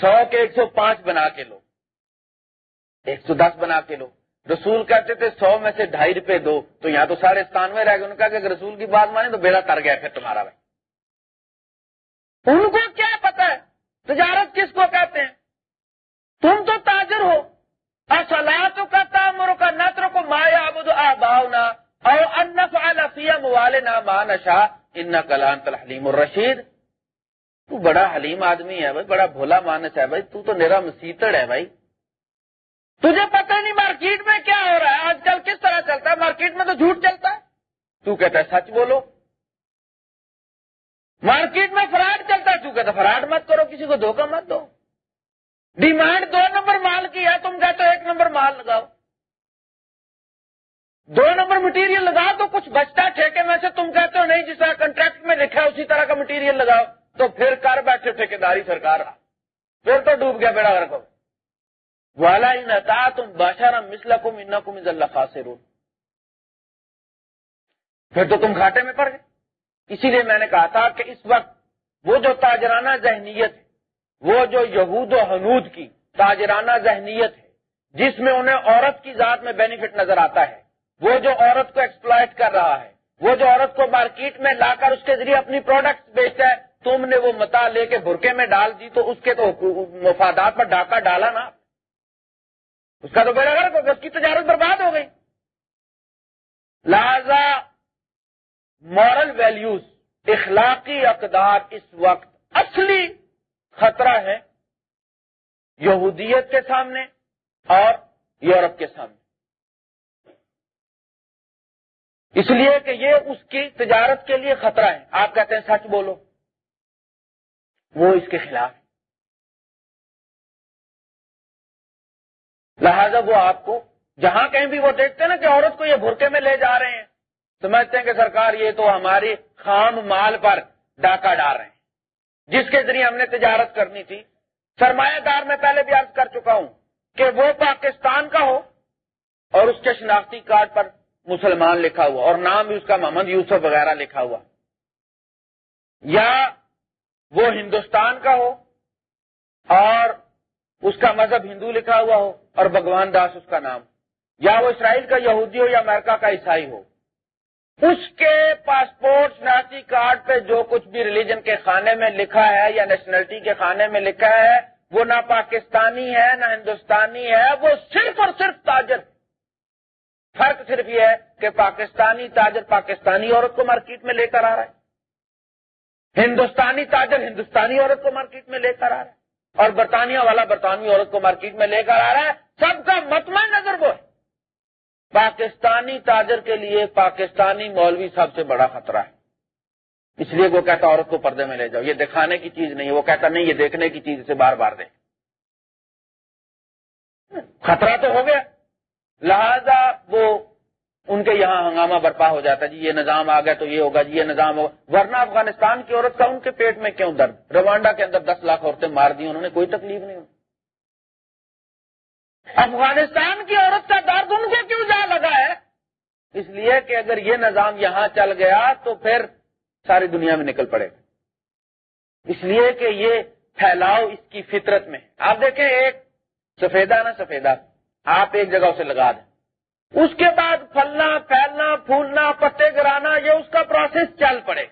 سو کے ایک سو پانچ بنا کے لو۔ ایک سو دس بنا کے لو۔ رسول کہتے تھے سو میں سے ڈھائی روپے دو۔ تو یہاں تو سارے ستانوے رہ گئے۔ کہا کہ رسول کی بات مانے تو بیڑا تر گیا پھر تمہارا بھائی۔ ان کو کیا پتا ہے؟ تجارت کس کو کہتے ہیں؟ تم تو تاجر ہو۔ اصلاح کا تامر کا نتر کو مایا ابود آباؤنا۔ او انف الفیم والے نہ مانشا ان کلان تلحلیم الرشید. تو بڑا حلیم آدمی ہے بھائی، بڑا بھولا مانس ہے بھائی، تو تو میرا مسیتڑ ہے بھائی۔ تجھے پتہ نہیں مارکیٹ میں کیا ہو رہا ہے، آج کل کس طرح چلتا ہے؟ مارکیٹ میں تو جھوٹ چلتا ہے۔ تو کہتا ہے سچ بولو۔ مارکیٹ میں فراڈ چلتا ہے، تو کہتا فراڈ مت کرو، کسی کو دھوکہ مت دو۔ ڈیمانڈ دو نمبر مال کی ہے، تم کہتے ہو ایک نمبر مال لگاؤ۔ دو نمبر مٹیریل لگاؤ تو کچھ بچتا ٹھیکے میں سے، تم کہتے ہو نہیں جس طرح کنٹریکٹ میں لکھا ہے اسی طرح کا مٹیریل لگاؤ۔ تو پھر کر بیٹھے ٹھیکیداری سرکار۔ پھر تو ڈوب گیا بیڑا رکھو والا ان تم بادشاہ مسل کم ان کم از اللہ خاص پھر تو تم گھاٹے میں پڑ گئے۔ اسی لیے میں نے کہا تھا کہ اس وقت وہ جو تاجرانہ ذہنیت ہے وہ جو یہود و حنود کی تاجرانہ ذہنیت ہے، جس میں انہیں عورت کی ذات میں بینیفٹ نظر آتا ہے وہ جو عورت کو ایکسپلائٹ کر رہا ہے، وہ جو عورت کو مارکیٹ میں لا کر اس کے ذریعے اپنی پروڈکٹ بیچتا ہے، تم نے وہ متا لے کے برقے میں ڈال دی تو اس کے تو مفادات پر ڈاکہ ڈالا نا اس کا تو بیڑا گھر اس کی تجارت برباد ہو گئی۔ لہذا مورل ویلیوز اخلاقی اقدار اس وقت اصلی خطرہ ہے یہودیت کے سامنے اور یورپ کے سامنے۔ اس لیے کہ یہ اس کی تجارت کے لیے خطرہ ہے۔ آپ کہتے ہیں سچ بولو۔ وہ اس کے خلاف۔ ہے لہذا وہ آپ کو جہاں کہیں بھی وہ دیکھتے ہیں نا کہ عورت کو یہ بھرکے میں لے جا رہے ہیں، سمجھتے ہیں کہ سرکار یہ تو ہماری خام مال پر ڈاکہ ڈال رہے ہیں۔ جس کے ذریعے ہم نے تجارت کرنی تھی۔ سرمایہ دار میں پہلے بھی عرض کر چکا ہوں کہ وہ پاکستان کا ہو اور اس کے شناختی کارڈ پر مسلمان لکھا ہوا اور نام بھی اس کا محمد یوسف وغیرہ لکھا ہوا یا وہ ہندوستان کا ہو اور اس کا مذہب ہندو لکھا ہوا ہو اور بھگوان داس اس کا نام یا وہ اسرائیل کا یہودی ہو یا امریکہ کا عیسائی ہو اس کے پاسپورٹ شناختی کارڈ پہ جو کچھ بھی ریلیجن کے خانے میں لکھا ہے یا نیشنلٹی کے خانے میں لکھا ہے وہ نہ پاکستانی ہے، نہ ہندوستانی ہے، وہ صرف اور صرف تاجر فرق صرف یہ ہے کہ پاکستانی تاجر پاکستانی عورت کو مارکیٹ میں لے کر آ رہا ہے۔ ہندوستانی تاجر ہندوستانی عورت کو مارکیٹ میں لے کر آ رہا ہے۔ اور برطانیہ والا برطانوی عورت کو مارکیٹ میں لے کر آ رہا ہے۔ سب کا متمع نظر وہ ہے۔ پاکستانی تاجر کے لیے پاکستانی مولوی سب سے بڑا خطرہ ہے۔ اس لیے وہ کہتا عورت کو پردے میں لے جاؤ۔ یہ دکھانے کی چیز نہیں وہ کہتا نہیں، یہ دیکھنے کی چیز سے بار بار دیں۔ خطرہ تو ہو گیا۔ لہذا وہ ان کے یہاں ہنگامہ برپا ہو جاتا جی یہ نظام آ گیا تو یہ ہوگا جی یہ نظام ہوگا۔ ورنہ افغانستان کی عورت کا ان کے پیٹ میں کیوں درد؟ روانڈا کے اندر دس لاکھ عورتیں مار دی انہوں نے کوئی تکلیف نہیں ہوئی۔ افغانستان کی عورت کا درد ان کو کیوں جا لگا ہے؟ اس لیے کہ اگر یہ نظام یہاں چل گیا تو پھر ساری دنیا میں نکل پڑے۔ گا اس لیے کہ یہ پھیلاؤ اس کی فطرت میں۔ آپ دیکھیں، ایک سفیدہ نا سفیدہ۔ آپ ایک جگہ اسے لگا دیں۔ اس کے بعد پھلنا، پھیلنا، پھولنا، پتے گرانا، یہ اس کا پروسیس چل پڑے۔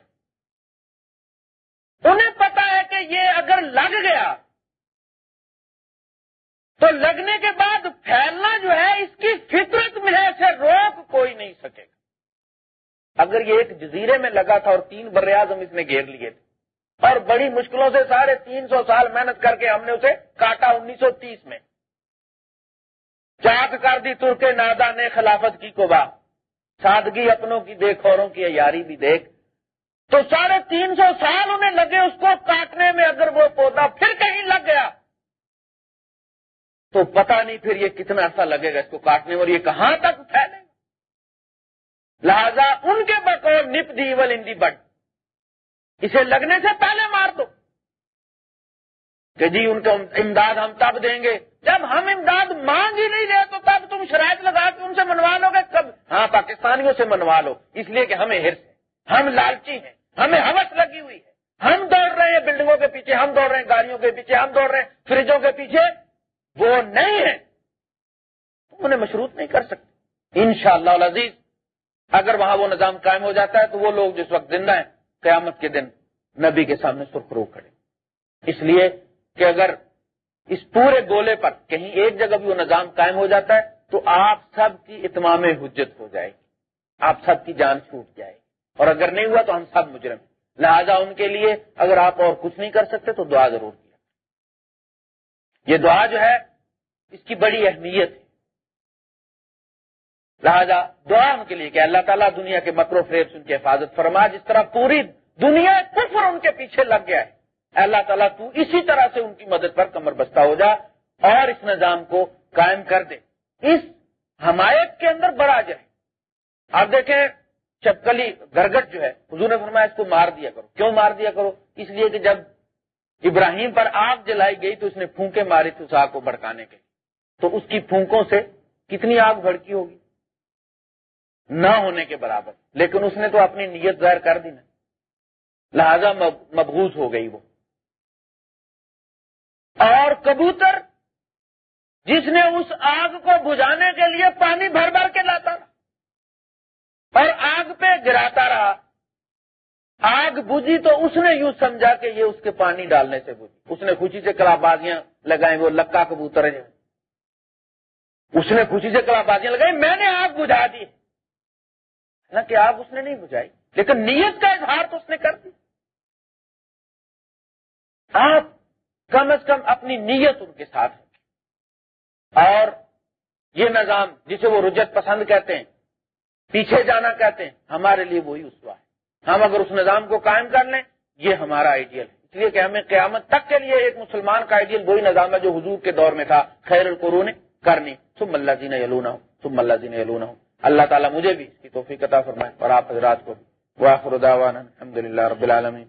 انہیں پتا ہے کہ یہ اگر لگ گیا، تو لگنے کے بعد پھیلنا جو ہے، اس کی فطرت میں ہے اسے روک کوئی نہیں سکے۔ گا اگر یہ ایک جزیرے میں لگا تھا اور تین بر اعظم اس نے گھیر لیے تھے، اور بڑی مشکلوں سے سارے تین سو سال محنت کر کے ہم نے اسے کاٹا انیس سو تیس میں۔ چاک کر دی ترک نادا نے خلافت کی کوبا سادگی اپنوں کی دیکھ، اوروں کی یاری بھی دیکھ۔ تو ساڑھے تین سو سال انہیں لگے اس کو کاٹنے میں اگر وہ پودا پھر کہیں لگ گیا۔ تو پتا نہیں پھر یہ کتنا عرصہ لگے گا اس کو کاٹنے اور یہ کہاں تک پھیلے۔ لہذا ان کے بقول نپ دی، ول ان دی بٹ اسے لگنے سے پہلے مار دو۔ کہ جی ان کو امداد ہم تب دیں گے۔ جب ہم امداد مانگ ہی نہیں رہے تو تب تم شرائط لگا کے ان سے منوا لو گے۔ کب؟ ہاں پاکستانیوں سے منوا لو۔ اس لیے کہ ہمیں ہرس ہے ہم لالچی ہیں، ہمیں ہوس لگی ہوئی ہے۔ ہم دوڑ رہے ہیں بلڈنگوں کے پیچھے، ہم دوڑ رہے ہیں گاڑیوں کے پیچھے، ہم دوڑ رہے ہیں فریجوں کے پیچھے۔ وہ نہیں ہے انہیں مشروط نہیں کر سکتے۔ ان شاء اللہ اگر وہاں وہ نظام قائم ہو جاتا ہے تو وہ لوگ جس وقت زندہ ہیں، قیامت کے دن نبی کے سامنے سرخرو کھڑے۔ اس لیے کہ اگر اس پورے گولے پر کہیں ایک جگہ بھی وہ نظام قائم ہو جاتا ہے، تو آپ سب کی اتمام حجت ہو جائے گی۔ آپ سب کی جان چھوٹ جائے گی۔ اور اگر نہیں ہوا تو ہم سب مجرم لہذا ان کے لیے اگر آپ اور کچھ نہیں کر سکتے تو دعا ضرور کیا۔ یہ دعا جو ہے، اس کی بڑی اہمیت ہے۔ لہذا دعا ان کے لیے کہ اللہ تعالیٰ دنیا کے مکرو فریب سے ان کی حفاظت فرما، جس طرح پوری دنیا کفر ان کے پیچھے لگ گیا ہے۔ اللہ تعالیٰ تو اسی طرح سے ان کی مدد پر کمر بستہ ہو جا اور اس نظام کو قائم کر دے۔ اس حمایت کے اندر بڑا جائے۔ آپ دیکھیں، چپکلی گرگٹ جو ہے، حضور نے فرمایا اس کو مار دیا کرو۔ کیوں مار دیا کرو؟ اس لیے کہ جب ابراہیم پر آگ جلائی گئی تو اس نے پھونکے ماری تھی اس آگ کو بھڑکانے کے تو اس کی پھونکوں سے کتنی آگ بھڑکی ہوگی؟ نہ ہونے کے برابر۔ لیکن اس نے تو اپنی نیت ظاہر کر دی نا۔ لہذا مبغوز ہو گئی وہ۔ اور کبوتر جس نے اس آگ کو بجھانے کے لیے پانی بھر بھر کے لاتا رہا اور آگ پہ گراتا رہا۔ آگ بجھی تو اس نے یوں سمجھا کہ یہ اس کے پانی ڈالنے سے بجھی۔ اس نے خوشی سے کلا بازیاں لگائیں، وہ لکا کبوتر ہے اس نے خوشی سے کلا بازیاں لگائی میں نے آگ بجھا دی۔ نہ کہ آگ اس نے نہیں بجھائی، لیکن نیت کا اظہار تو اس نے کر دی۔ آپ کم از کم اپنی نیت ان کے ساتھ اور یہ نظام جسے وہ رجت پسند کہتے ہیں، پیچھے جانا کہتے ہیں، ہمارے لیے وہی اسوا ہے۔ ہم اگر اس نظام کو قائم کر لیں، یہ ہمارا آئیڈیل ہے۔ اس لیے کہ ہمیں قیامت تک کے لیے ایک مسلمان کا آئیڈیل وہی نظام ہے جو حضور کے دور میں تھا۔ خیر القرون کرنی۔ تم اللہ جی نے یلونا ہو تم اللہ جی نے یلونا اللہ تعالیٰ مجھے بھی اس کی توفیق عطا فرمائے اور آپ حضرات کو واخر الحمد للہ رب العالمین۔